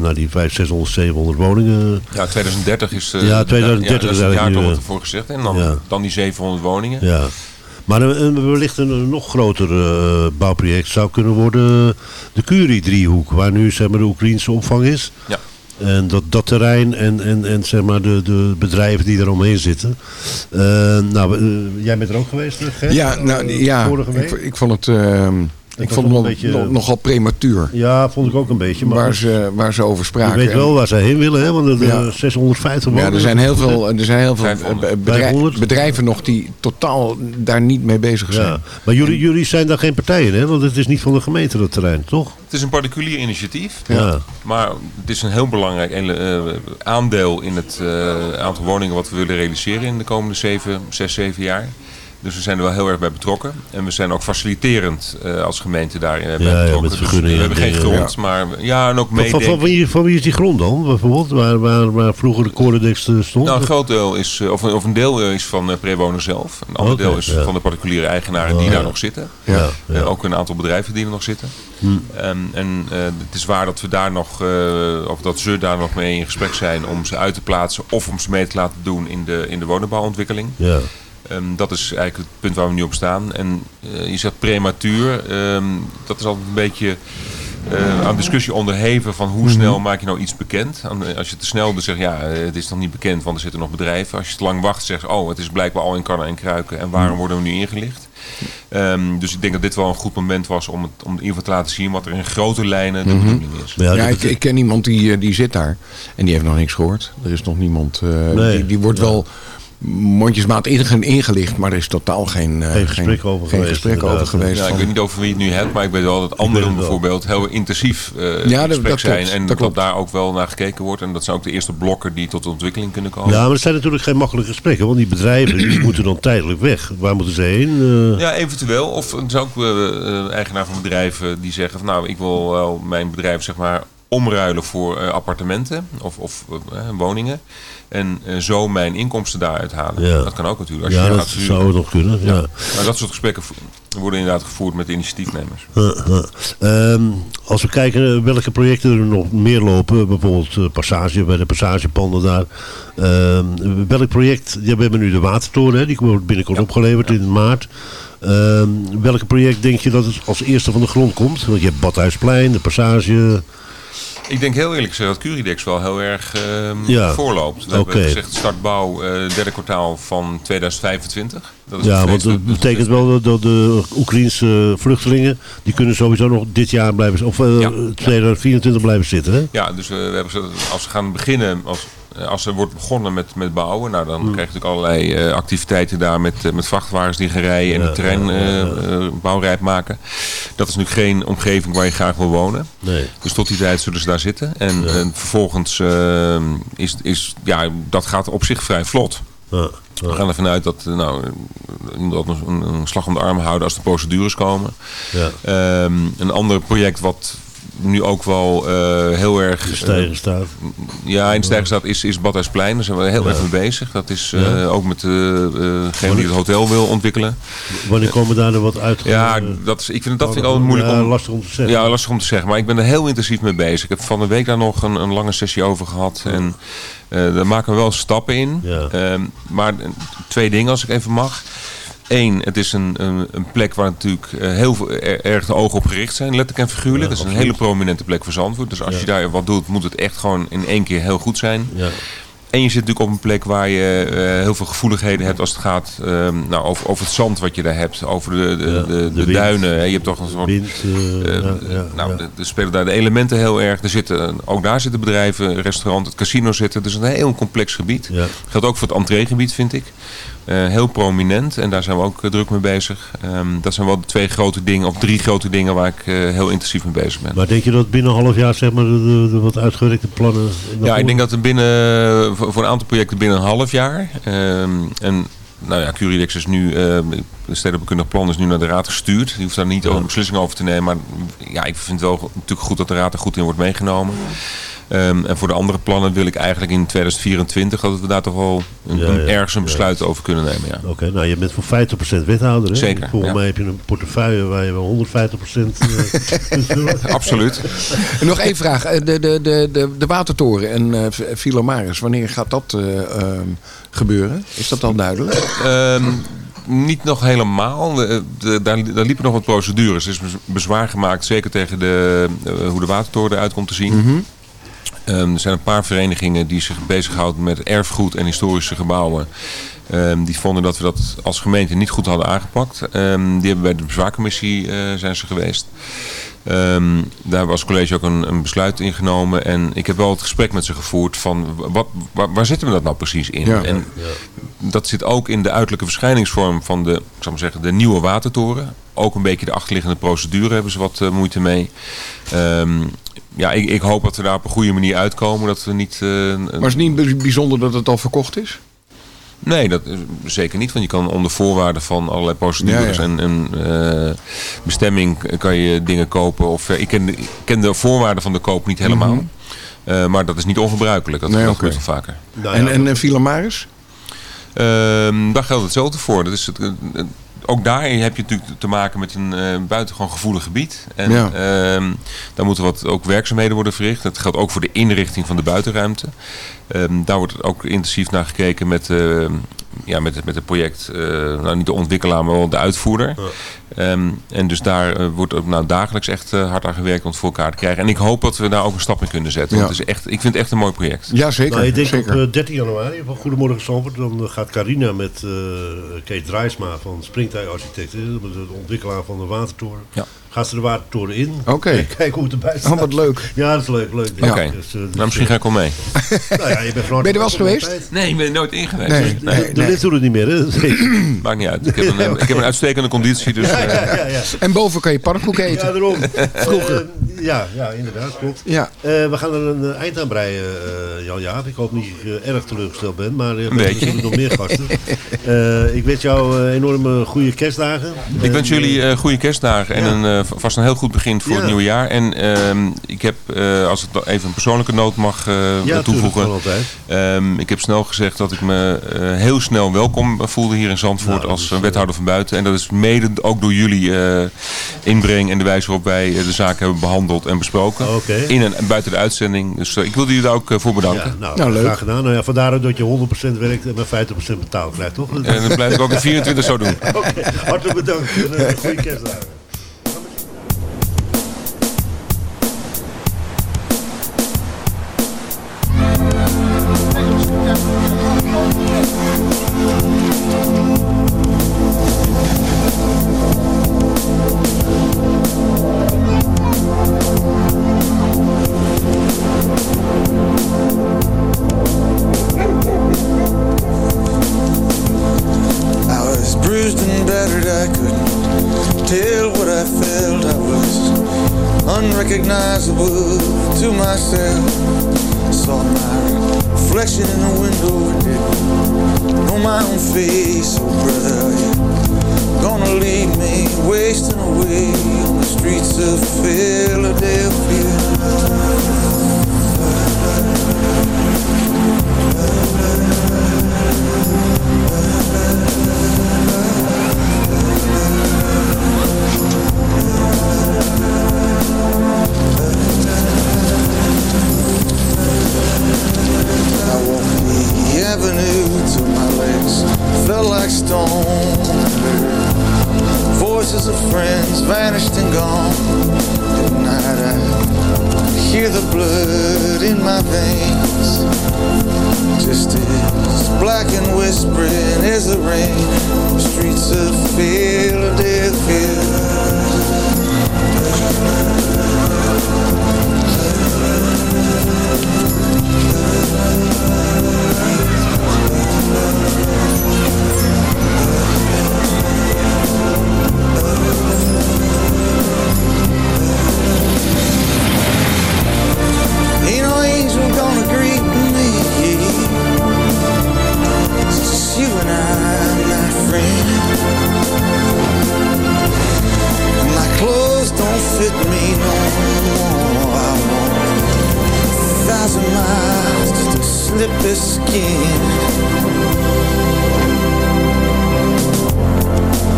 naar die 500, 600, 700 woningen. Ja, 2030 is, uh, Ja, 2030 ja, dat is jaar eigenlijk toch eh, ervoor gezegd. En dan, ja. dan die 700 woningen. Ja. Maar een, wellicht een, een nog groter uh, bouwproject zou kunnen worden de Curie-driehoek. Waar nu zeg maar, de Oekraïnse opvang is. Ja. En dat, dat terrein en, en, en zeg maar de, de bedrijven die er omheen zitten. Uh, nou, uh, jij bent er ook geweest, Gert? Ja, nou, ja ik, ik vond het, uh, ik vond een nog, beetje- nog- nogal prematuur. Ja, vond ik ook een beetje. Maar Waar ze, waar ze over je spraken. weet wel waar ze heen willen, hè? Want er Ja. ja. 650 Ja, woningen. er zijn heel veel, er zijn heel veel 500. eh, bedrij- 500. bedrijven nog die totaal daar niet mee bezig zijn. Ja. Maar jullie, jullie zijn daar geen partijen, hè? Want het is niet van de gemeente, dat terrein, toch? Het is een particulier initiatief. Ja. Maar het is een heel belangrijk eh, aandeel in het eh, aantal woningen wat we willen realiseren in de komende 7, 6, 7 jaar. Dus we zijn er wel heel erg bij betrokken. En we zijn ook faciliterend eh, als gemeente daar eh, bij ja, betrokken. met Dus we hebben geen grond, maar ja, en ook Van, van, van, meedenken. wie, van wie is die grond dan, bijvoorbeeld? Waar, waar, waar vroeger de Corendex eh, stond? Nou, een groot deel is, of een, of een deel is van uh, Prewoner zelf. Een ander deel is ja. van de particuliere eigenaren die Oh, daar ja. nog zitten. ja, ja. Ook een aantal bedrijven die er nog zitten. Hm. Ehm, en het is waar dat we daar nog, of dat ze daar nog mee in gesprek zijn om ze uit te plaatsen of om ze mee te laten doen in de, in de woningbouwontwikkeling. ja. Ehm, dat is eigenlijk het punt waar we nu op staan. En eh, je zegt prematuur, ehm, dat is altijd een beetje eh, aan discussie onderheven van hoe snel maak je nou iets bekend. Aan- Als je te snel dus zegt, ja, eh, het is nog niet bekend, want er zitten nog bedrijven. Als je te lang wacht, zegt oh, het is blijkbaar al in kannen en kruiken en waarom worden we nu ingelicht? Ehm, dus ik denk dat dit wel een goed moment was om, het, om in ieder geval te laten zien wat er in grote lijnen de bedoeling is. Ja, ik, ik ken iemand die, eh, die zit daar. En die heeft nog niks gehoord. Er is nog niemand. eh, Nee. die, die wordt wel mondjesmaat inge- ingelicht. Maar er is totaal geen, eh, Geen gesprek over geen geweest, gesprek over geweest. Ja, ik weet niet over wie je het nu hebt, maar ik weet wel dat anderen bijvoorbeeld heel intensief eh in gesprek dat klopt, zijn. En dat dat, klopt. daar ook wel naar gekeken wordt. En dat zijn ook de eerste blokken die tot de ontwikkeling kunnen komen. ja, maar het zijn natuurlijk geen makkelijke gesprekken. Want die bedrijven die moeten dan tijdelijk weg. Waar moeten ze heen? Eh, Ja, eventueel. Of er zijn ook eigenaar van bedrijven die zeggen van nou, ik wil wel mijn bedrijf zeg maar omruilen voor eh, appartementen of, of eh, woningen. En eh, zo mijn inkomsten daaruit halen. Ja. Dat kan ook natuurlijk. Als je ja, gaat dat huren. zou het nog kunnen. Ja. Maar dat soort gesprekken worden inderdaad gevoerd met initiatiefnemers. Ehm, als we kijken eh, welke projecten er nog meer lopen, bijvoorbeeld eh, Passage, bij de Passagepanden daar. Ehm, welk project, ja, we hebben nu de Watertoren, hè, die wordt binnenkort opgeleverd in maart. Ehm, welke project denk je dat het als eerste van de grond komt? Want je hebt Badhuisplein, de Passage. Ik denk heel eerlijk gezegd dat Curidex wel heel erg ehm, Ja. voorloopt. We Oké. hebben gezegd startbouw eh, derde kwartaal van 2025. Dat is Ja, want dat betekent wel dat- de Oekraïense vluchtelingen, die kunnen sowieso nog dit jaar blijven, of eh, Ja. 2024 blijven zitten. Hè? Ja, dus we, we hebben gezegd, als we gaan beginnen, als, eh, als er wordt begonnen met, met bouwen, nou, dan krijg je natuurlijk allerlei eh, activiteiten daar met, eh, met vrachtwagens die gaan rijden en Ja, terrein eh, eh, bouwrijp maken. Dat is natuurlijk geen omgeving waar je graag wil wonen. Nee. Dus tot die tijd zullen ze daar zitten. En, en vervolgens eh, is, is, ja, dat gaat op zich vrij vlot. Ja, We gaan ervan uit dat, eh, nou, eh, dat een, een slag om de arm houden als de procedures komen. ja. Ehm, een ander project wat nu ook wel eh, heel erg... De eh, staat. ja, in stijger staat is, is Badhuisplein. Daar zijn we heel erg mee bezig. Dat is eh, Ja. ook met degene die het hotel wil ontwikkelen. Wanneer komen daar dan wat uit? Ja, dat, is, ik vind, dat vind ik altijd moeilijk ja, om... lastig om te zeggen. Ja, lastig om te zeggen. Maar ik ben er heel intensief mee bezig. Ik heb van de week daar nog een, een lange sessie over gehad. En daar maken we wel stappen in. Ja. Ehm, maar twee dingen als ik even mag. Eén, het is een, een, een plek waar natuurlijk eh, heel veel, er- erg de ogen op gericht zijn, letterlijk en figuurlijk. Ja, het is een hele prominente plek voor Zandvoort. Dus als Ja. je daar wat doet, moet het echt gewoon in één keer heel goed zijn. Ja. En je zit natuurlijk op een plek waar je eh, heel veel gevoeligheden hebt als het gaat ehm, nou, over, over het zand wat je daar hebt. Over de, de, Ja, de, de de wind. duinen. hè. Je hebt toch een soort... Wind. eh, ja, nou, ja. Er spelen daar de elementen heel erg. Er zitten, ook daar zitten bedrijven, restaurant, het casino zitten. Het is een heel complex gebied. Geldt ook voor het entreegebied, vind ik. Eh, heel prominent en daar zijn we ook eh, druk mee bezig. Ehm, dat zijn wel de twee grote dingen, of drie grote dingen waar ik eh, heel intensief mee bezig ben. Maar denk je dat binnen een half jaar zeg maar, de, de- de wat uitgewerkte plannen... Ja, ik denk dat er binnen, voor voor een aantal projecten binnen een half jaar. ehm, en nou ja, Curidex is nu, ehm, de stedenbekundig plan is nu naar de raad gestuurd. Die hoeft daar niet een beslissing over te nemen. Maar ja, ik vind het wel natuurlijk goed dat de raad er goed in wordt meegenomen. Ehm, en voor de andere plannen wil ik eigenlijk in 2024 dat we daar toch wel een, Ja, een- ja, ergens een ja. besluit over kunnen nemen. Ja. Oké, nou je bent voor 50% wethouder. Hè? Zeker, Volgens ja. mij heb je een portefeuille waar je wel 150% eh, kunt vullen. Absoluut. En nog één vraag. Eh, De, de, de, de, de Watertoren en eh Filomaris, wanneer gaat dat eh, ehm, gebeuren? Is dat al duidelijk? Ehm, niet nog helemaal. De- daar, daar liepen nog wat procedures. Er is bez- bezwaar gemaakt, zeker tegen de, eh, hoe de watertoren eruit komt te zien. Ehm, er zijn een paar verenigingen die zich bezighouden met erfgoed en historische gebouwen. Ehm, die vonden dat we dat als gemeente niet goed hadden aangepakt. Ehm, die hebben bij de bezwaarcommissie eh, zijn ze geweest. Ehm, daar hebben we als college ook een, een besluit in genomen. En ik heb wel het gesprek met ze gevoerd van wat, waar, waar zitten we dat nou precies in? Ja. En dat zit ook in de uiterlijke verschijningsvorm van de, ik zal maar zeggen, de nieuwe watertoren. Ook een beetje de achterliggende procedure hebben ze wat eh, moeite mee. Ehm, ja, ik, ik hoop dat we daar op een goede manier uitkomen. Dat we niet... eh, Maar is het niet bij- bijzonder dat het al verkocht is? Nee, dat is zeker niet. Want je kan onder voorwaarden van allerlei procedures Ja, ja. en, en eh, bestemming kan je dingen kopen. Of, eh, ik, ken ik ken de voorwaarden van de koop niet helemaal. Eh, maar dat is niet ongebruikelijk. Dat, Nee, dat gebeurt wel vaker. Nou en ja, en, en? Ehm, daar geldt hetzelfde voor. Dat is het, eh, ook daar heb je natuurlijk te maken met een eh, buitengewoon gevoelig gebied. En Ja. ehm, daar moeten wat ook werkzaamheden worden verricht. Dat geldt ook voor de inrichting van de buitenruimte. Ehm, daar wordt ook intensief naar gekeken met, eh, ja, met, het- met het project, eh, nou niet de ontwikkelaar, maar wel de uitvoerder. Ehm, en dus daar eh, wordt ook nou, dagelijks echt eh, hard aan gewerkt om het voor elkaar te krijgen. En ik hoop dat we daar ook een stap in kunnen zetten. Ja. Want het is echt, ik vind het echt een mooi project. Ja, zeker. Nou, ik denk zeker. op eh, 13 januari van Goedemorgen Zandvoort, dan gaat Carina met eh, Kees Drijsma van Springtij Architecten, de ontwikkelaar van de Watertoren, Ja. Gaat ze de Watertoren in. Oké. En Kijken hoe het erbij staat. Oh, wat leuk. Ja, dat is leuk. leuk Oké, Dus, dus, nou, misschien ga ik wel mee. eh, nou ja, je bent Ben je er wel eens geweest? Nee, ik ben er nooit in geweest. Nee, Dus- nee. De, de lid doet het niet meer, hè? Maakt niet uit. Ik heb een, eh, ik heb een uitstekende conditie. Dus, eh, ja, ja, ja. En boven kan je Ja, eten. daarom. Vroeger. ja, ja, inderdaad, klopt. Ja. Eh, we gaan er een eh, eind aan breien, eh, Jan Jaap. Ik hoop niet dat je erg teleurgesteld bent, maar uh, er nog meer gasten. Eh, ik wens jou enorme goede kerstdagen. Ik wens jullie eh, goede kerstdagen en Ja. een, eh, vast een heel goed begin voor Ja. het nieuwe jaar. En ehm, ik heb, eh, als ik even een persoonlijke noot mag eh, ja, toevoegen. Ehm, ik heb snel gezegd dat ik me eh, heel snel welkom voelde hier in Zandvoort Nou, als is, wethouder van buiten. En dat is mede ook door jullie eh, inbreng en de wijze waarop wij de zaak hebben behandeld en besproken. Oké. In en buiten de uitzending. Dus ik wilde jullie daar ook voor bedanken. Ja, nou, Nou, leuk. graag gedaan. Nou ja, vandaar dat je 100% werkt en maar 50% betaald krijgt, toch? En dat blijf ik ook in 24 zo doen. Oké, hartelijk bedankt. En, eh, goede kerstdagen. This skin.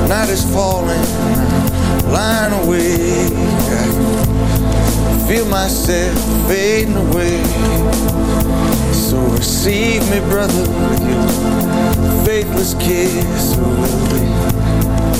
Night is falling, lying awake. I feel myself fading away. So receive me, brother, with your faithless kiss.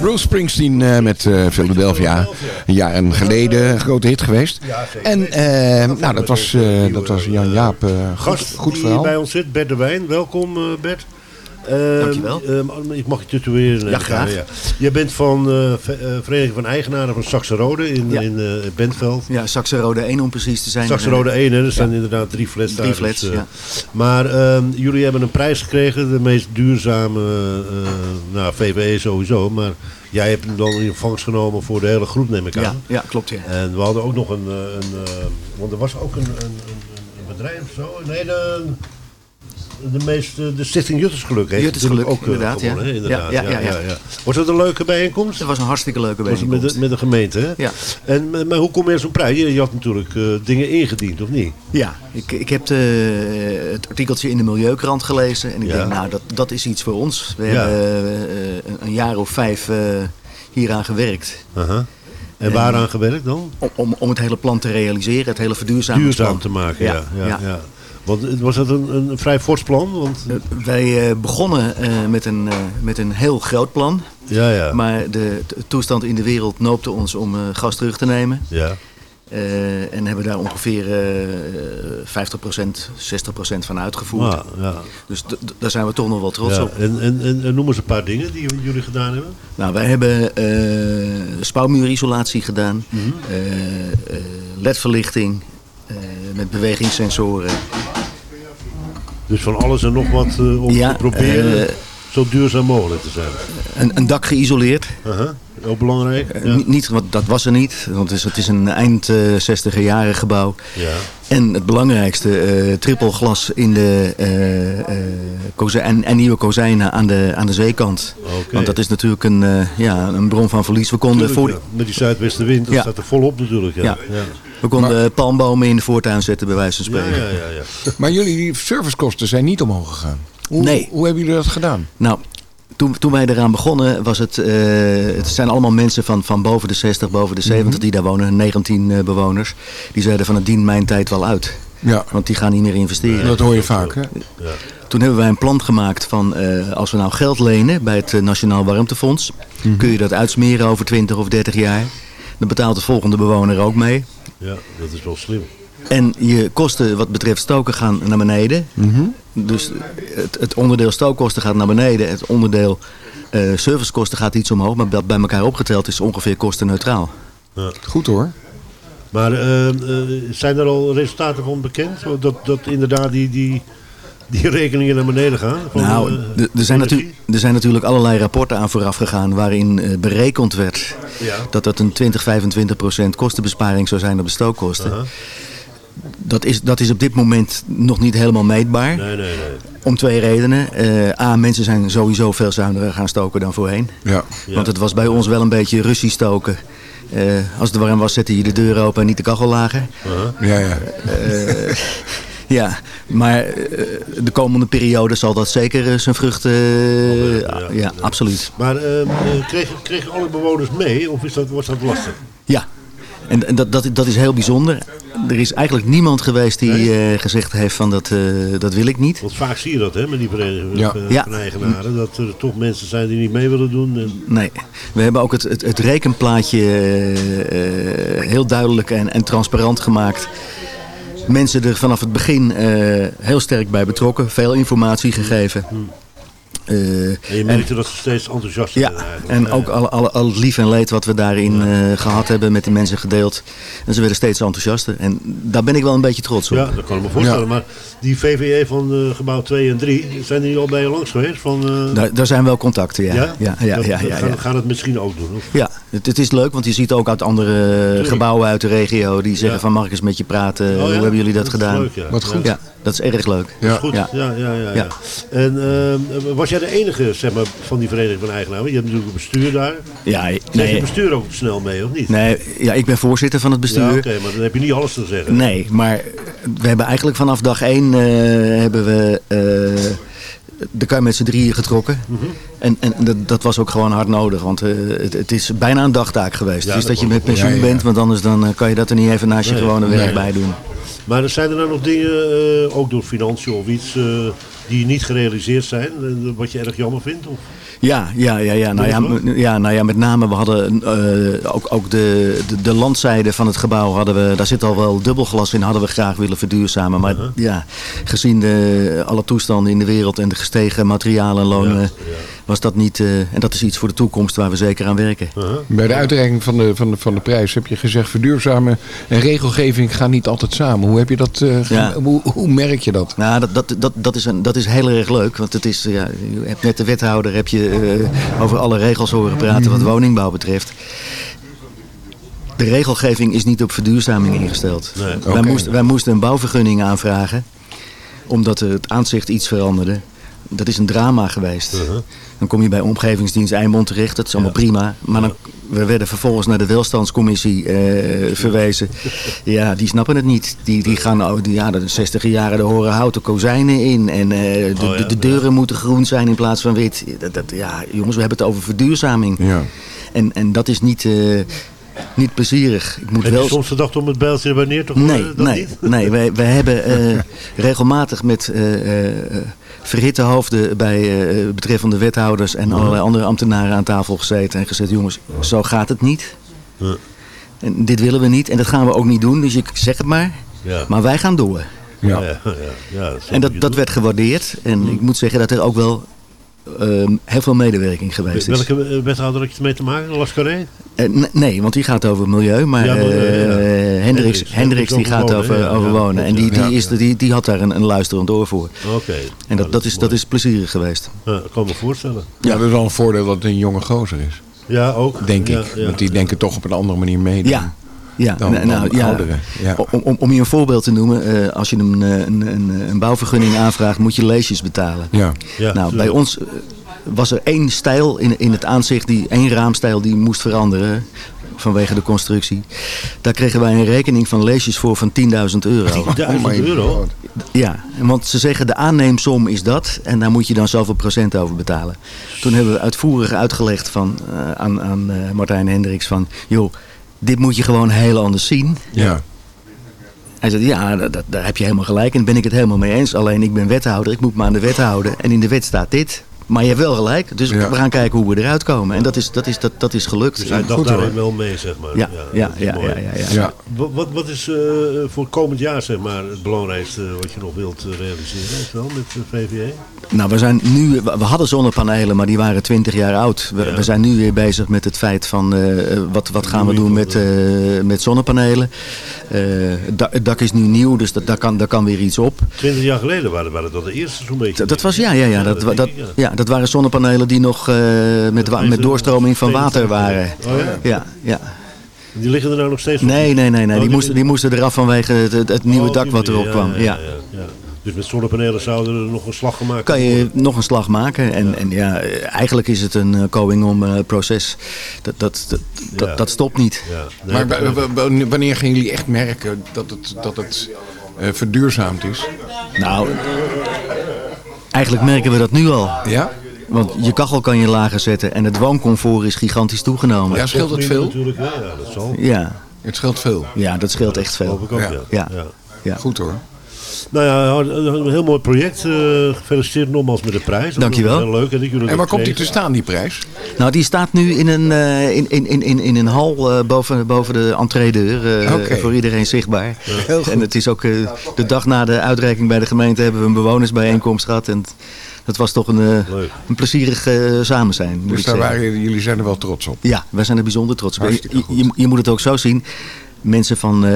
Bruce Springsteen eh, met eh, Philadelphia. Een jaar geleden een grote hit geweest. En eh, nou, dat was, dat was Jan Jaap. goed, Gast goed die verhaal. bij ons zit, Bert de Wijn. Welkom Bert. Uh, Dankjewel. Uh, ik mag je tutoeren. Ja, graag. Ja. Je bent van uh, Vereniging van Eigenaren van Saxerode in, ja. in Bentveld. Ja, Saxerode 1 om precies te zijn. Saxerode 1, hè. er zijn ja. inderdaad drie flats drie daar. flats, dus, ja. Maar ehm, jullie hebben een prijs gekregen, de meest duurzame, nou VVE sowieso, maar jij hebt hem dan in ontvangst genomen voor de hele groep neem ik aan. Ja, ja klopt ja. En we hadden ook nog een, een want er was ook een, een, een, een bedrijf of zo, nee, de, meeste, de Stichting Juttersgeluk heeft Juttersgeluk, ook eh, inderdaad, gewonnen, ja. inderdaad. Ja, ja, ja, ja. Was dat een leuke bijeenkomst? Dat was een hartstikke leuke het met, bijeenkomst. de, met de gemeente, hè? Ja. En, maar- hoe kom je zo'n prijs? Je, je had natuurlijk eh, dingen ingediend, of niet? Ja, ik, ik heb de, het artikeltje in de Milieukrant gelezen. En ik denk, nou, dat, dat is iets voor ons. We hebben eh, een, een jaar of vijf eh, hieraan gewerkt. Aha. En waaraan gewerkt dan? Om, om, om het hele plan te realiseren, het hele verduurzamingsplan. Duurzaam te maken, ja. ja, ja, ja. Want was dat een, een vrij fors plan? Want, Eh, Wij eh, begonnen eh, met, een, met een heel groot plan. ja, ja. Maar de toestand in de wereld noopte ons om gas terug te nemen. ja. En hebben daar ongeveer eh 50%, 60% van uitgevoerd. Ah, ja. Dus daar zijn we toch nog wel trots ja. op. En, en, en, noem eens een paar dingen die jullie gedaan hebben. Nou, wij hebben eh spouwmuurisolatie gedaan, Mhm. ledverlichting met bewegingssensoren. Dus van alles en nog wat eh, om Ja, te proberen eh, zo duurzaam mogelijk te zijn. Een, een dak geïsoleerd. Ook belangrijk. Eh, Ja. niet, niet, want dat was er niet, want het is, het is een eind eh 60er jaren gebouw. ja. En het belangrijkste, eh trippelglas in de, eh, eh, kozijn- en, en nieuwe kozijnen aan de, aan de zeekant. Oké. Want dat is natuurlijk een, eh, ja, een bron van verlies. We konden, Tuurlijk, voor, ja. Met die zuidwestenwind, dat Ja. staat er volop natuurlijk. Ja. Ja. Ja. we konden palmbomen in de voortuin zetten, bij wijze van Ja, spreken. ja, ja, ja. Maar jullie servicekosten zijn niet omhoog gegaan. Hoe, Nee. hoe hebben jullie dat gedaan? Nou, toen, toen wij eraan begonnen, was het, eh, het zijn allemaal mensen van, van boven de 60, boven de 70 Mhm. die daar wonen, 19 eh, bewoners. Die zeiden van het dient mijn tijd wel uit. Ja, Want die gaan niet meer investeren. dat hoor je vaak. Hè? Toen hebben wij een plan gemaakt van eh, als we nou geld lenen bij het Nationaal Warmtefonds, Mhm. kun je dat uitsmeren over 20 of 30 jaar. Dan betaalt de volgende bewoner ook mee. ja, dat is wel slim. En je kosten wat betreft stoken gaan naar beneden. Mhm. Dus het, het onderdeel stookkosten gaat naar beneden. Het onderdeel eh, servicekosten gaat iets omhoog. Maar bij bij elkaar opgeteld is ongeveer kostenneutraal. Goed hoor. Maar eh, eh, zijn er al resultaten van bekend? Dat, dat inderdaad die, die, die rekeningen naar beneden gaan? Van, nou, er zijn, er zijn natuurlijk allerlei rapporten aan vooraf gegaan waarin berekend werd Ja. dat dat een 20, 25 procent kostenbesparing zou zijn op de stookkosten. Aha. Dat, is, dat is op dit moment nog niet helemaal meetbaar. Nee, nee, nee. Om twee redenen. Eh, A, mensen zijn sowieso veel zuiniger gaan stoken dan voorheen. Ja. Ja. Want het was bij ons wel een beetje Russisch stoken. Eh, als het warm was, zette je de deur open en niet de kachel lager. Ja, ja. Eh, ja, maar de komende periode zal dat zeker zijn vruchten... ja, ja, ja. absoluut. Maar kregen, kregen alle bewoners mee of is dat, was dat lastig? Ja, en, en dat, dat, dat is heel bijzonder. Er is eigenlijk niemand geweest die eh, gezegd heeft van dat, eh, dat wil ik niet. Want vaak zie je dat hè, met die verenigingen Ja. eh, Ja. van eigenaren. Dat er toch mensen zijn die niet mee willen doen. En, Nee, we hebben ook het, het, het rekenplaatje heel duidelijk en, en transparant gemaakt. Mensen er vanaf het begin eh, heel sterk bij betrokken, veel informatie gegeven. Eh, en je merkte dat ze steeds enthousiaster ja, zijn eigenlijk. en Ja. ook al, al, al het lief en leed wat we daarin eh, gehad hebben met de mensen gedeeld. En ze werden steeds enthousiaster. En daar ben ik wel een beetje trots op. Ja, dat kan ik me voorstellen. Ja. Maar die VVE van eh, gebouw 2 en 3, zijn die al bij je langs geweest? Van, eh, Daar, daar zijn wel contacten, ja. ja? Ja, ja, Dat- ja, gaan, ja. gaan het misschien ook doen? Of? Ja, het, het is leuk, want je ziet ook uit andere gebouwen uit de regio die zeggen Ja. van mag ik eens met je praten, Oh, ja? hoe hebben jullie dat, gedaan? leuk, ja. Wat goed. Ja, dat is erg leuk. Ja. Goed, ja, Ja. ja, ja. ja, Ja. En ehm, was jij de enige zeg maar, van die vereniging van eigenaren? Je hebt natuurlijk een bestuur daar. Ja, nee, het bestuur ook snel mee, of niet? nee, ja, ik ben voorzitter van het Ja, bestuur. oké, maar dan heb je niet alles te zeggen. Nee, maar we hebben eigenlijk vanaf dag één eh, hebben we eh, de kar met z'n drieën getrokken. Mhm. En, en dat, dat was ook gewoon hard nodig, want eh, het, het is bijna een dagtaak geweest. Ja, het is dat dat je met pensioen Ja, ja. bent, want anders dan kan je dat er niet even naast je gewone werk nee. bij doen. Maar zijn er nou nog dingen, ook door financiën of iets, die niet gerealiseerd zijn? en wat je erg jammer vindt? Of? Ja, ja, ja, ja. Nou, ja, ja, nou ja, met name we hadden eh, ook, ook de, de, de landzijde van het gebouw, hadden we, daar zit al wel dubbelglas in, hadden we graag willen verduurzamen. Maar ja, gezien de, alle toestanden in de wereld en de gestegen materialen en lonen, was dat niet, eh, en dat is iets voor de toekomst waar we zeker aan werken. Bij de uitreiking van de, van, de, van de prijs heb je gezegd verduurzamen en regelgeving gaan niet altijd samen. Hoe, heb je dat, eh, hoe, hoe merk je dat? Nou, dat, dat, dat, dat, is een, dat is heel erg leuk. Want het is, ja, je hebt net de wethouder heb je, eh, over alle regels horen praten wat woningbouw betreft. De regelgeving is niet op verduurzaming ingesteld. Nee. Wij, moesten, wij moesten een bouwvergunning aanvragen omdat het aanzicht iets veranderde. Dat is een drama geweest. Uh-huh. Dan kom je bij omgevingsdienst Eimond terecht. Dat is allemaal prima. Maar dan, we werden vervolgens naar de welstandscommissie eh, verwezen. Ja, die snappen het niet. Die, die gaan, die, ja, de 60 jaren, er horen houten kozijnen in. En eh, de, Oh ja, de, de deuren moeten groen zijn in plaats van wit. Dat, dat, ja, jongens, we hebben het over verduurzaming. Ja. En, en dat is niet, eh, niet plezierig. Ik moet Heb wel soms gedacht om het bijltje erbij neer te Nee, gooien? Nee, niet? nee. Wij, wij hebben regelmatig met verhitte hoofden bij eh, betreffende wethouders en allerlei andere ambtenaren aan tafel gezeten en gezegd, jongens, zo gaat het niet. Ja. En dit willen we niet en dat gaan we ook niet doen, dus ik zeg het maar. Ja. Maar wij gaan door. Ja, ja, ja, ja, dat En dat, dat werd gewaardeerd. En ik moet zeggen dat er ook wel ehm, heel veel medewerking geweest is. Welke eh, wethouder had je ermee te maken? Lascaré? Eh, n- nee, want die gaat over milieu. Maar Ja, eh, ja. Hendricks, Hendricks, Hendricks die over gaat wonen, over, ja, over ja, wonen. En die, die, ja. is, die, die had daar een, een luisterend oor voor. Oké. En dat, dat, is, dat is plezierig geweest. Ja, dat kan ik me voorstellen. Ja, dat is wel een voordeel dat het een jonge gozer is. Ja, ook. Denk Ja, ik. ja. Want die denken toch op een andere manier mee. dan- Ja. Ja, Dan- nou, dan ja. ouderen, ja. Om, om, om je een voorbeeld te noemen, eh, als je een, eh, een, een, een bouwvergunning aanvraagt, moet je leesjes betalen. Ja. Ja, nou, bij tuurlijk. ons eh, was er één stijl in, in het aanzicht, die, één raamstijl die moest veranderen vanwege de constructie. Daar kregen wij een rekening van leesjes voor van 10.000 euro. 10.000 euro? Ja, want ze zeggen de aanneemsom is dat en daar moet je dan zoveel procent over betalen. Toen hebben we uitvoerig uitgelegd van, eh, aan, aan eh, Martijn Hendricks van, joh, dit moet je gewoon heel anders zien. Ja. Hij zei, ja, dat, daar heb je helemaal gelijk en daar ben ik het helemaal mee eens. Alleen ik ben wethouder, ik moet me aan de wet houden en in de wet staat dit. Maar je hebt wel gelijk, dus Ja. we gaan kijken hoe we eruit komen. En dat is, dat is, dat, dat is gelukt. Dus hij dacht daarin hoor. wel mee, zeg maar. ja, ja, ja, ja, ja, ja. Ja. Wat, wat, is eh, voor komend jaar zeg maar, het belangrijkste wat je nog wilt eh, realiseren? Is wel met de VVE? Nou, we zijn nu, we hadden zonnepanelen, maar die waren 20 jaar oud. We, Ja. we zijn nu weer bezig met het feit van eh, wat, wat gaan we doen met, eh, met zonnepanelen. Eh, het dak- het dak is nu nieuw, dus dat, daar, kan, daar kan weer iets op. Twintig jaar geleden waren, waren dat de eerste zo'n beetje. Dat, dat was, ja, ja, ja, dat, dat, ik, ja. Ja, dat waren zonnepanelen die nog eh, met, met doorstroming van water waren. Oh ja? Ja, ja. Die liggen er nou nog steeds op? Nee, nee, nee, nee. Oh, die, moesten, die moesten eraf vanwege het, het, het nieuwe Oh, dak wat erop kwam. Ja, ja, ja. Dus met zonnepanelen zouden er nog een slag gemaakt Kan je worden? nog een slag maken. En, en ja, eh, eigenlijk is het een going-on eh, proces. Dat, dat, dat, dat, Ja. dat stopt niet. Ja. Nee, Maar wa- wa- wa- wanneer gaan jullie echt merken dat het, dat het eh, verduurzaamd is? Nou, eigenlijk merken we dat nu al. Ja? Want je kachel kan je lager zetten en het wooncomfort is gigantisch toegenomen. Ja, scheelt het veel? Natuurlijk, ja, ja, dat zal. Ja, Het scheelt veel. ja dat scheelt echt veel. Ja. ja. Ja. Goed hoor. Nou ja, een heel mooi project. eh, gefeliciteerd nogmaals met de prijs. Dankjewel. Heel leuk. En, ik En waar komt die te staan, die prijs? Nou, die staat nu in een, eh, in, in, in, in, in een hal eh, boven, boven de entreedeur. eh, Oké. Voor iedereen zichtbaar. Heel goed. En het is ook eh, de dag na de uitreiking bij de gemeente hebben we een bewonersbijeenkomst gehad. En dat was toch een, eh, een plezierig eh, samen zijn. Dus daar waren, jullie zijn er wel trots op. Ja, wij zijn er bijzonder trots op. Je, je, je moet het ook zo zien. Mensen van eh,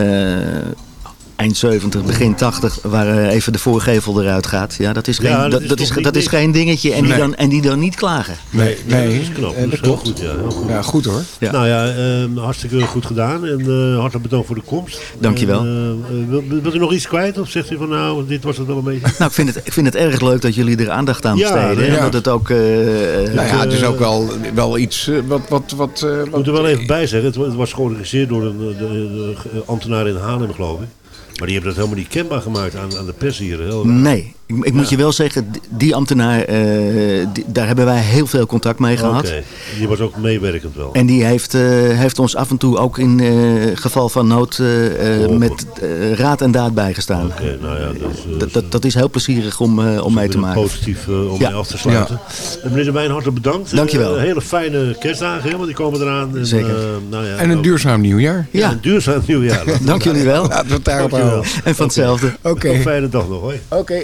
eind 70, begin 80, waar eh, even de voorgevel eruit gaat. Ja, dat is geen, Ja, dat is dat, is, niet dat is niks. geen dingetje. En, die dan, en die dan niet klagen. Nee, nee. Dat is knap. eh, Dat is dat heel klopt. goed. Ja, heel goed. Ja, goed hoor. Ja. Nou ja, eh, hartstikke goed gedaan. En eh, hartelijk bedankt voor de komst. Dankjewel. En, eh, wil, wil u nog iets kwijt? Of zegt u van nou, dit was het wel een beetje? Nou, ik vind, het, ik vind het erg leuk dat jullie er aandacht aan besteden. ja. En dat het ook... eh, Nou ja, het is ook wel, wel iets wat... wat, wat, eh, Ik moet er wel even bij zeggen, het wa- het was georganiseerd door een de, de, de ambtenaar in Haarlem, geloof ik. Maar die hebben dat helemaal niet kenbaar gemaakt aan, de pers hier. Heel. Nee, ik, ik moet je wel zeggen, die- ambtenaar, eh, die- daar hebben wij heel veel contact mee Oké, gehad. die was ook meewerkend wel. En die heeft, eh, heeft ons af en toe ook in eh, geval van nood eh, eh, met raad en daad bijgestaan. Oké, nou ja, dat is, Dat, dat, dat is heel plezierig om, eh, om mee te maken. positief om Ja. mee af te sluiten. En meneer De Wijn, hartelijk bedankt. Dankjewel. Hele fijne kerstdagen, want die komen eraan. En, Zeker. eh, nou ja, En een duurzaam nieuwjaar. ja, Ja, een duurzaam nieuwjaar. dank jullie wel. Laten we het daarop houden. En van hetzelfde. Oké. Een fijne dag nog, hoi. Oké.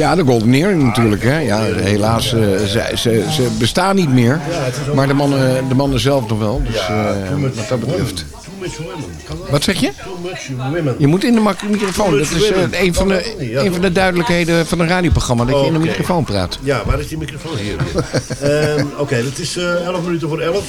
Ja. De Golden Earring natuurlijk. Hè. Ja, helaas, eh, ze, ze, ze bestaan niet meer. Maar de mannen, de mannen zelf nog wel. Dus eh, wat dat betreft. Wat zeg je? Je moet in de microfoon. Dat is eh, een, van de, een van de duidelijkheden van een radioprogramma. Dat je in de microfoon praat. Ja, waar is die microfoon hier? Ehm, Oké, het is eh 11 minuten voor 11.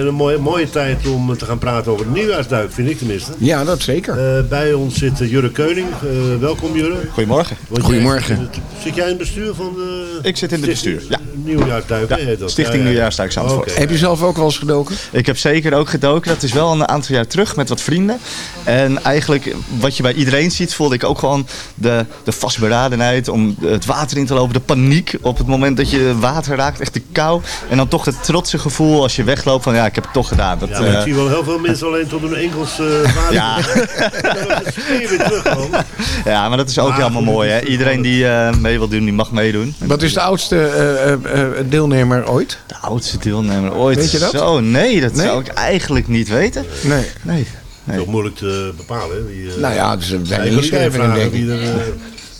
En een mooie, mooie tijd om te gaan praten over de nieuwjaarsduik, vind ik tenminste. Ja, dat zeker. Eh, bij ons zit eh, Jurre Keuning. Eh, welkom Jurre. Goedemorgen. Goedemorgen. jij- zit jij in het bestuur van de... Ik zit in het bestuur, ja. Nieuwjaarsduik, Ja, heet dat? Stichting Ja, ja. Nieuwjaarsduik Zandvoort. Heb je zelf ook wel eens gedoken? Ik heb zeker ook gedoken. Dat is wel een aantal jaar terug met wat vrienden. En eigenlijk wat je bij iedereen ziet, voelde ik ook gewoon de, de vastberadenheid om het water in te lopen. De paniek op het moment dat je water raakt, echt de kou. En dan toch het trotse gevoel als je wegloopt van ja, ik heb het toch gedaan. Dat, Ja, maar ik eh, zie wel heel veel mensen alleen tot hun enkels eh water. Ja. Ja, maar dat is ook Maar helemaal mooi. Hè? Iedereen die eh, mee wil doen, die mag meedoen. Wat is de oudste eh, eh, eh, deelnemer ooit? De oudste deelnemer ooit. Weet je dat? Zo, nee, dat Nee? zou ik eigenlijk niet weten. Nee. Nee. Dat is ook moeilijk te bepalen. Wie, eh, Nou ja, dus er zijn inschrijvingen, denk ik. wie er, eh,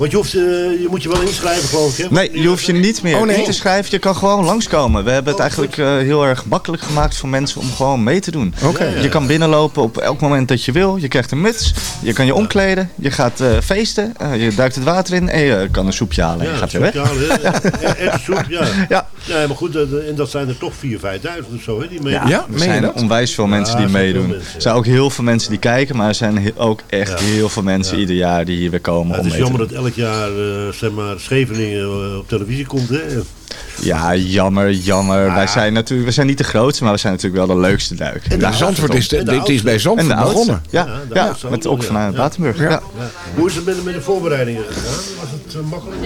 Want je, hoeft, eh, je moet je wel inschrijven, geloof ik. Hè? Nee, je hoeft je niet meer Oh, nee. in te schrijven. Je kan gewoon langskomen. We hebben het eigenlijk eh, heel erg makkelijk gemaakt voor mensen om gewoon mee te doen. Oké. Je kan binnenlopen op elk moment dat je wil. Je krijgt een muts. Je kan je omkleden. Je gaat eh, feesten. eh, je duikt het water in en je kan een soepje halen. en je gaat weer weg. E- Echt soep, ja. Ja. Nee, maar goed, dat- en dat zijn er toch 4.000, 5.000 of zo, hè? Die mee. Ja, Ja, er zijn dat? onwijs veel mensen die er meedoen. mensen, Er zijn ook heel veel mensen die kijken, maar er zijn ook echt Ja. heel veel mensen ieder jaar die hier weer komen Ja, om het is mee te jammer dat elk jaar eh, zeg maar, Scheveningen eh, op televisie komt. Hè? Ja, jammer, jammer. Wij, zijn natuurlijk, we zijn niet de grootste, maar we zijn natuurlijk wel de leukste duik. En Ja. Zandvoort is, de, En de dit is bij Zandvoort begonnen. Ja, Ja, de met ook vanuit Ja. Waterburg. Ja. Ja. Ja. Hoe is het met, met de voorbereidingen gegaan? Was het eh, makkelijk?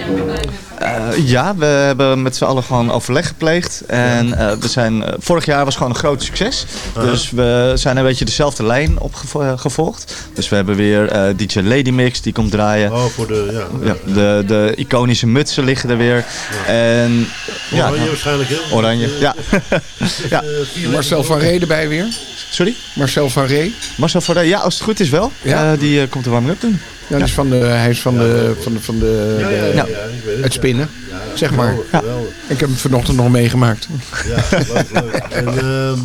Eh, ja, we hebben met z'n allen gewoon overleg gepleegd. En eh, we zijn, vorig jaar was gewoon een groot succes. Dus we zijn een beetje dezelfde lijn opgevolgd. Dus we hebben weer eh, DJ Lady Mix die komt draaien. Oh, voor de, ja. Ja, de, de iconische mutsen liggen er weer. En ja, Oranje waarschijnlijk, hè? oranje. Ja. ja. Eh, vier Marcel van Ree erbij weer. Sorry? Marcel van Ree. Marcel van Rij, ja, als het goed is wel. Ja. Eh, die eh, komt de warming-up doen. Ja, die is van de, hij is van de, van de, van de, Ja, ja, de- ja, Ja. ja, ik weet het. het spinnen. Zeg maar. Geweldig, geweldig. Ik heb hem vanochtend nog meegemaakt. Ja, leuk, leuk. En, ehm,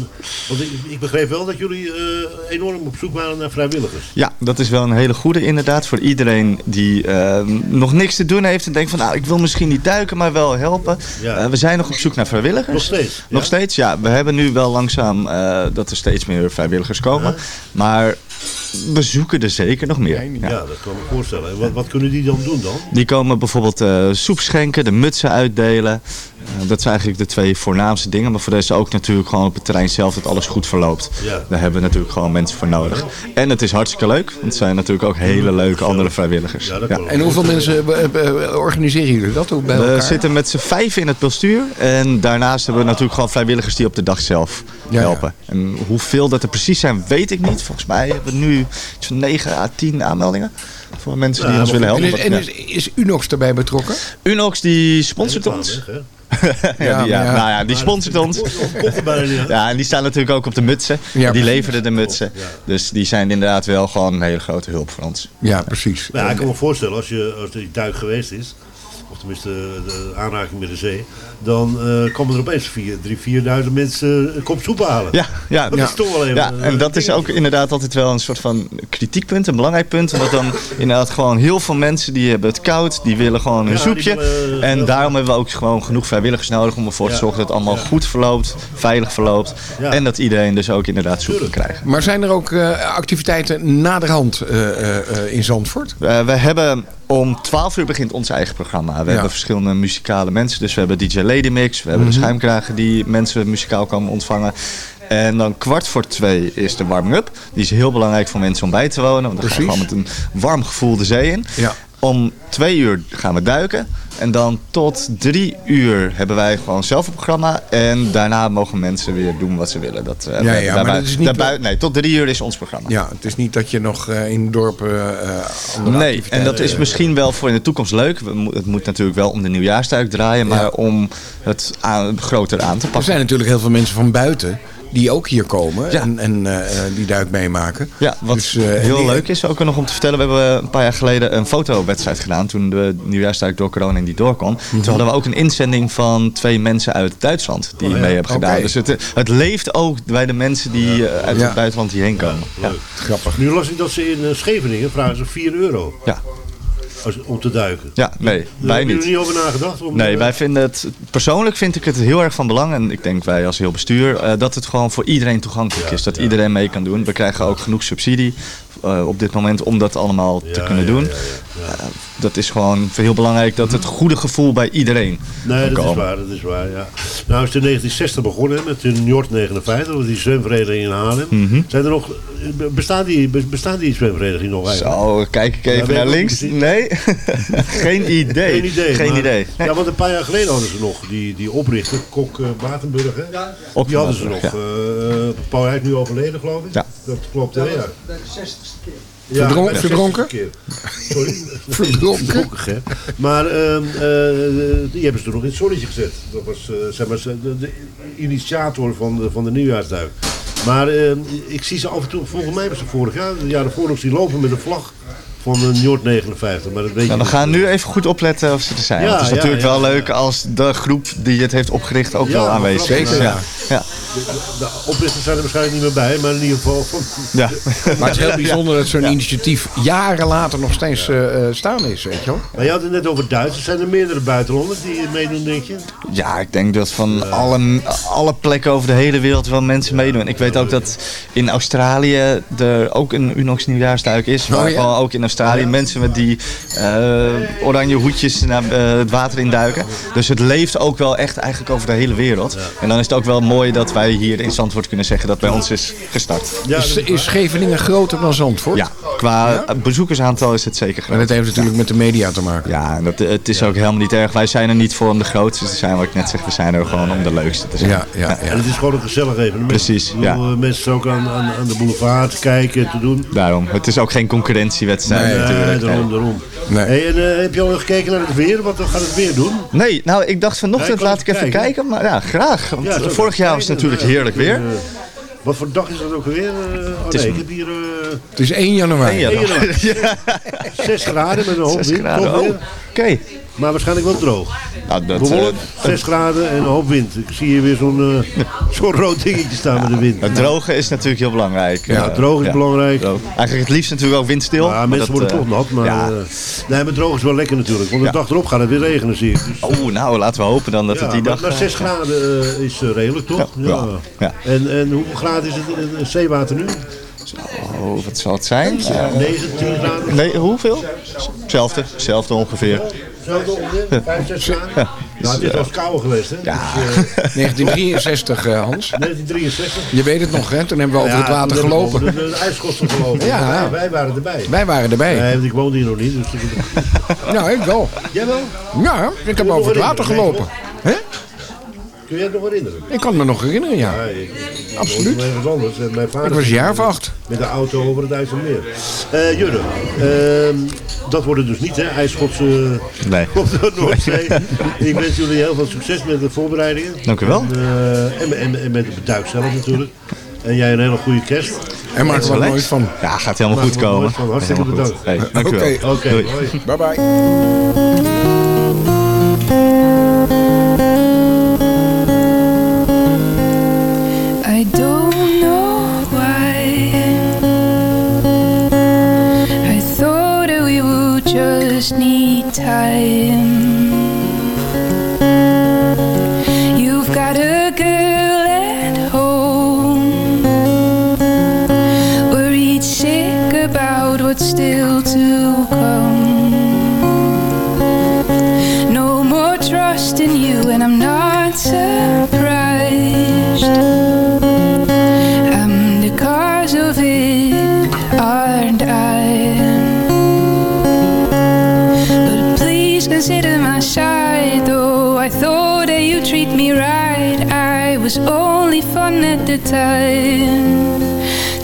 want ik, ik begreep wel dat jullie eh, enorm op zoek waren naar vrijwilligers. Ja, dat is wel een hele goede inderdaad. Voor iedereen die eh, nog niks te doen heeft en denkt van nou, ik wil misschien niet duiken, maar wel helpen. Ja. Eh, we zijn nog op zoek naar vrijwilligers. Nog steeds? Nog ja? steeds, ja. We hebben nu wel langzaam eh, dat er steeds meer vrijwilligers komen. Maar we zoeken er zeker nog meer. Ja, Ja. dat kan ik me voorstellen. En Wat, wat kunnen die dan doen dan? Die komen bijvoorbeeld eh, soep schenken, de mutsen uitdelen. Eh, dat zijn eigenlijk de twee voornaamste dingen. Maar voor deze ook natuurlijk gewoon op het terrein zelf dat alles goed verloopt. Ja. Daar hebben we natuurlijk gewoon mensen voor nodig. En het is hartstikke leuk. Want het zijn natuurlijk ook hele leuke andere vrijwilligers. Ja, En hoeveel mensen eh, eh, organiseren jullie dat ook bij We elkaar? zitten met z'n vijf in het bestuur. En daarnaast hebben we natuurlijk gewoon vrijwilligers die op de dag zelf Ja, ja. helpen. En hoeveel dat er precies zijn, weet ik niet. Volgens mij hebben we nu van 9 à 10 aanmeldingen. Voor mensen die Ja, ons willen helpen. En, is, en is, is Unox daarbij betrokken? Unox die sponsort ons. Weg? Ja, die, ja. Nou ja, die sponsort ons. Ja, en die staan natuurlijk ook op de mutsen. Ja, die leverden de mutsen. Dus die zijn inderdaad wel gewoon een hele grote hulp voor ons. Ja, precies. Maar ja, ik kan me voorstellen, als, je, als die duik geweest is, of tenminste de aanraking met de zee, dan eh, komen er opeens 3.000, 4.000 mensen een kop soep halen. Ja, ja, Dat is toch wel even ja, en dat is ook inderdaad altijd wel een soort van kritiekpunt, een belangrijk punt. Omdat dan inderdaad gewoon heel veel mensen die hebben het koud, die willen gewoon een Ja, soepje. willen, eh, en daarom hebben we ook gewoon genoeg vrijwilligers nodig om ervoor te Ja. zorgen dat het allemaal goed verloopt, veilig verloopt. Ja. En dat iedereen dus ook inderdaad soep kan krijgen. Maar zijn er ook eh, activiteiten naderhand eh, eh, eh, in Zandvoort? Uh, we hebben om 12 uur begint ons eigen programma. We hebben verschillende muzikale mensen. Dus we hebben DJ Lady Mix. We hebben Mhm. de schuimkragen die mensen muzikaal komen ontvangen. En dan kwart voor twee is de warming-up. Die is heel belangrijk voor mensen om bij te wonen. Want dan gaan we Precies. gewoon met een warm gevoel de zee in. Ja. Om twee uur gaan we duiken. En dan tot drie uur hebben wij gewoon zelf een programma. En daarna mogen mensen weer doen wat ze willen. Dat, eh, Ja, maar dat is niet- daarbij- nee, tot drie uur is ons programma. Ja, het is niet dat je nog eh, in dorpen eh Nee, en dat is misschien wel voor in de toekomst leuk. We Het moet natuurlijk wel om de nieuwjaarstuik draaien, maar om het aan, groter aan te Er pakken. zijn natuurlijk heel veel mensen van buiten die ook hier komen en, en eh, eh, die duik meemaken. Ja, wat Dus, eh, heel die- leuk is ook nog om te vertellen. We hebben een paar jaar geleden een fotowedstrijd gedaan. Toen de nieuwjaarstuik door corona niet door kon. Mhm. Toen hadden we ook een inzending van twee mensen uit Duitsland die mee hebben gedaan. Dus het, het leeft ook bij de mensen die uit Ja. het buitenland hierheen komen. Ja. Grappig. Nu las ik dat ze in Scheveningen vragen ze 4 euro Ja. Als, om te duiken. Ja, nee, Daar wij hebben niet. jullie niet over nagedacht? Om, Nee, eh, wij vinden het, persoonlijk vind ik het heel erg van belang, en ik denk wij als heel bestuur, eh, dat het gewoon voor iedereen toegankelijk is. Dat iedereen mee kan doen. We krijgen ook genoeg subsidie eh, op dit moment om dat allemaal te kunnen doen. Eh, dat is gewoon heel belangrijk dat het goede gevoel bij iedereen Nee, dat is waar, dat is waar, ja. Nou is het in 1960 begonnen met de Njord 59, die zwemvereniging in Haarlem. Mhm. Zijn er nog, bestaat die, bestaat die zwemvereniging nog eigenlijk? Zo, kijk ik even naar links. Nee, geen idee. Geen idee. Geen idee. Ja, want een paar jaar geleden hadden ze nog die, die oprichter, Kok eh, Batenburg, hè? Ja, Die hadden ze nog. Paul Hij nu overleden, geloof ik. Ja. Dat klopt, hè? Ja. 60 keer. Ja, verdronken? Sorry. verdronken? verdronken hè? Maar ehm, eh, die hebben ze toen nog in het zonnetje gezet. Dat was eh, zeg maar, de, initiator van de, van de nieuwjaarsduik. Maar ehm, ik zie ze af en toe, volgens mij hebben ze vorig jaar, de jaren voor lopen met een vlag van een Njord 59. Maar dat weet je Nou, we gaan nu even goed opletten of ze er zijn. Ja, het is ja, natuurlijk ja, wel ja. leuk als de groep die het heeft opgericht ook Ja, wel maar aanwezig is. zeker, ja. ja. De, de oprichters zijn er waarschijnlijk niet meer bij, maar in ieder geval van... Ja. Maar het is heel bijzonder dat zo'n initiatief jaren later nog steeds eh, eh, staan is, weet je wel. Maar je had het net over Duitsers. Zijn er meerdere buitenlanders die meedoen, denk je? Ja, ik denk dat van alle, alle plekken over de hele wereld wel mensen meedoen. Ik weet ook dat in Australië er ook een Unox nieuwjaarsduik is. Waar Oh, ook in Australië mensen met die eh, oranje hoedjes naar eh, het water induiken. Dus het leeft ook wel echt eigenlijk over de hele wereld. En dan is het ook wel mooi dat wij hier in Zandvoort kunnen zeggen dat bij ons is gestart. Ja, Is, Scheveningen groter dan Zandvoort? Ja, qua bezoekersaantal is het zeker Maar groot. dat heeft natuurlijk met de media te maken. Ja, en dat, het is ook helemaal niet erg. Wij zijn er niet voor om de grootste te zijn, wat ik net zeg. We zijn er gewoon om de leukste te zijn. Ja, ja, ja. En het is gewoon een gezellig evenement. Precies, ja. eh, Mensen ook aan, aan, aan de boulevard kijken, te doen. Daarom. Het is ook geen concurrentiewedstrijd Nee, natuurlijk. daarom, Nee. daarom. Nee. Hey, en, eh, heb je al gekeken naar het weer? Wat gaat het weer doen? Nee, nou ik dacht Ja, vanochtend laat ik even kijken. kijken. Maar ja, graag. Want Ja, eh, vorig jaar was het natuurlijk heerlijk weer. Eh, wat voor dag is dat ook alweer? Eh, oh is nee, ik heb hier eh Het is 1 januari. Nee, ja, één dan. januari. 6 graden met een wind. toch Oh, weer. Oké. Maar waarschijnlijk wel droog. Nou, dat, Bewolkt, eh, 6 graden en een hoop wind. Ik zie hier weer zo'n zo'n rood dingetje staan met de wind. het drogen is natuurlijk heel belangrijk. Ja, Eh, droog is ja. belangrijk. Droog. Eigenlijk het liefst natuurlijk ook windstil. Ja, mensen dat, worden toch nat, maar... Ja. nee, maar droog is wel lekker natuurlijk. Want de dag erop gaat het weer regenen, zie ik. Dus, Oh, nou laten we hopen dan dat het die dag... maar eh, 6 graden is redelijk, toch? Ja. En, en hoeveel graden is het zeewater nu? Oh, wat zal het zijn? Eh, 9, 10 graden? nee, hoeveel? Hetzelfde. Hetzelfde ongeveer. Hetzelfde ongeveer? 5, 6 graden? Nou, het is wel eens kouder geweest, hè? Ja. Dus, eh, 1963, eh, Hans. 1963. Je weet het nog, hè? Toen hebben we over Ja, het water gelopen. over De, de ijskosten gelopen. Ja. Ja, wij waren erbij. Wij waren erbij. Nee, want ik woonde hier nog niet. Dus Nou, ik wel. Jij wel? Ja, ik heb over het water gelopen. Kun jij het nog herinneren? Ik kan het me nog herinneren, ja. ja Absoluut. Ik was anders. Mijn vader was jaar. Met de auto over het IJsselmeer. Eh, meer. Jurre, ehm, dat wordt het dus niet, hè? IJsschotse nee. Noordzee. ik wens jullie heel veel succes met de voorbereidingen. Dank u wel. Eh, en, en, met het beduik zelf natuurlijk. En jij een hele goede kerst. En maar er nooit van. Ja, gaat helemaal goed komen. Van. Hartstikke bedankt. Dank u wel. Oké, bye bye. just need time.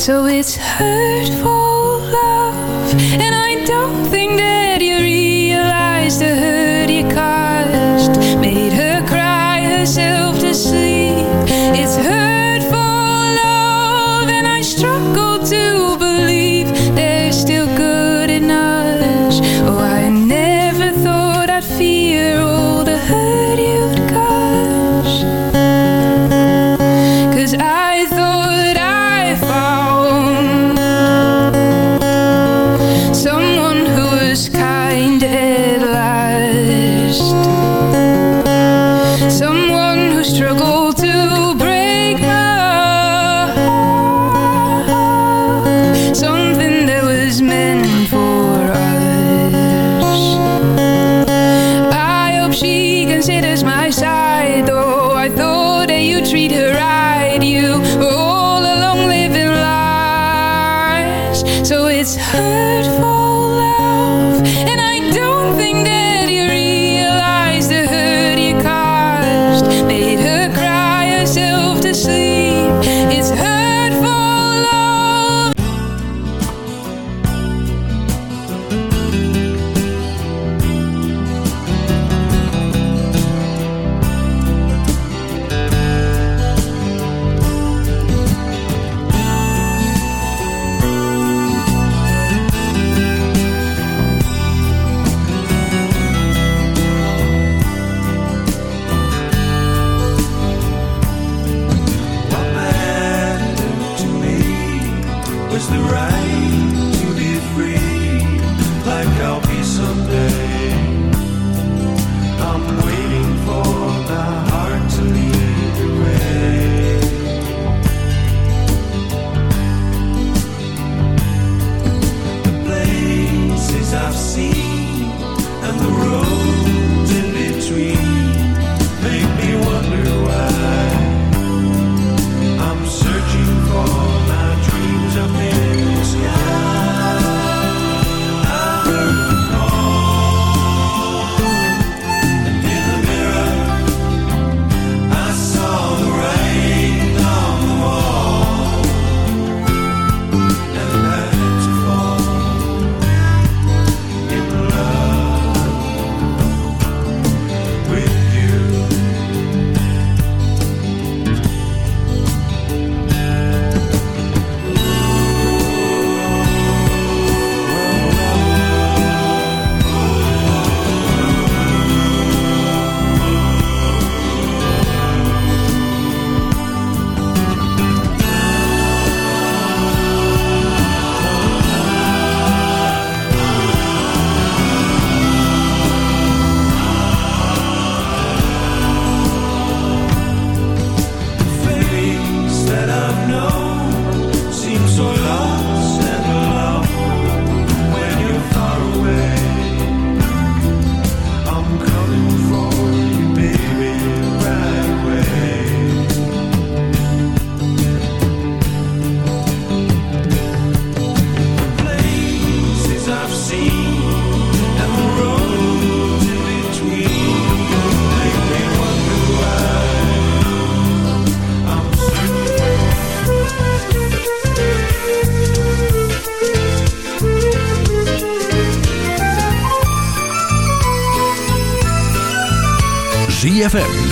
So it's her.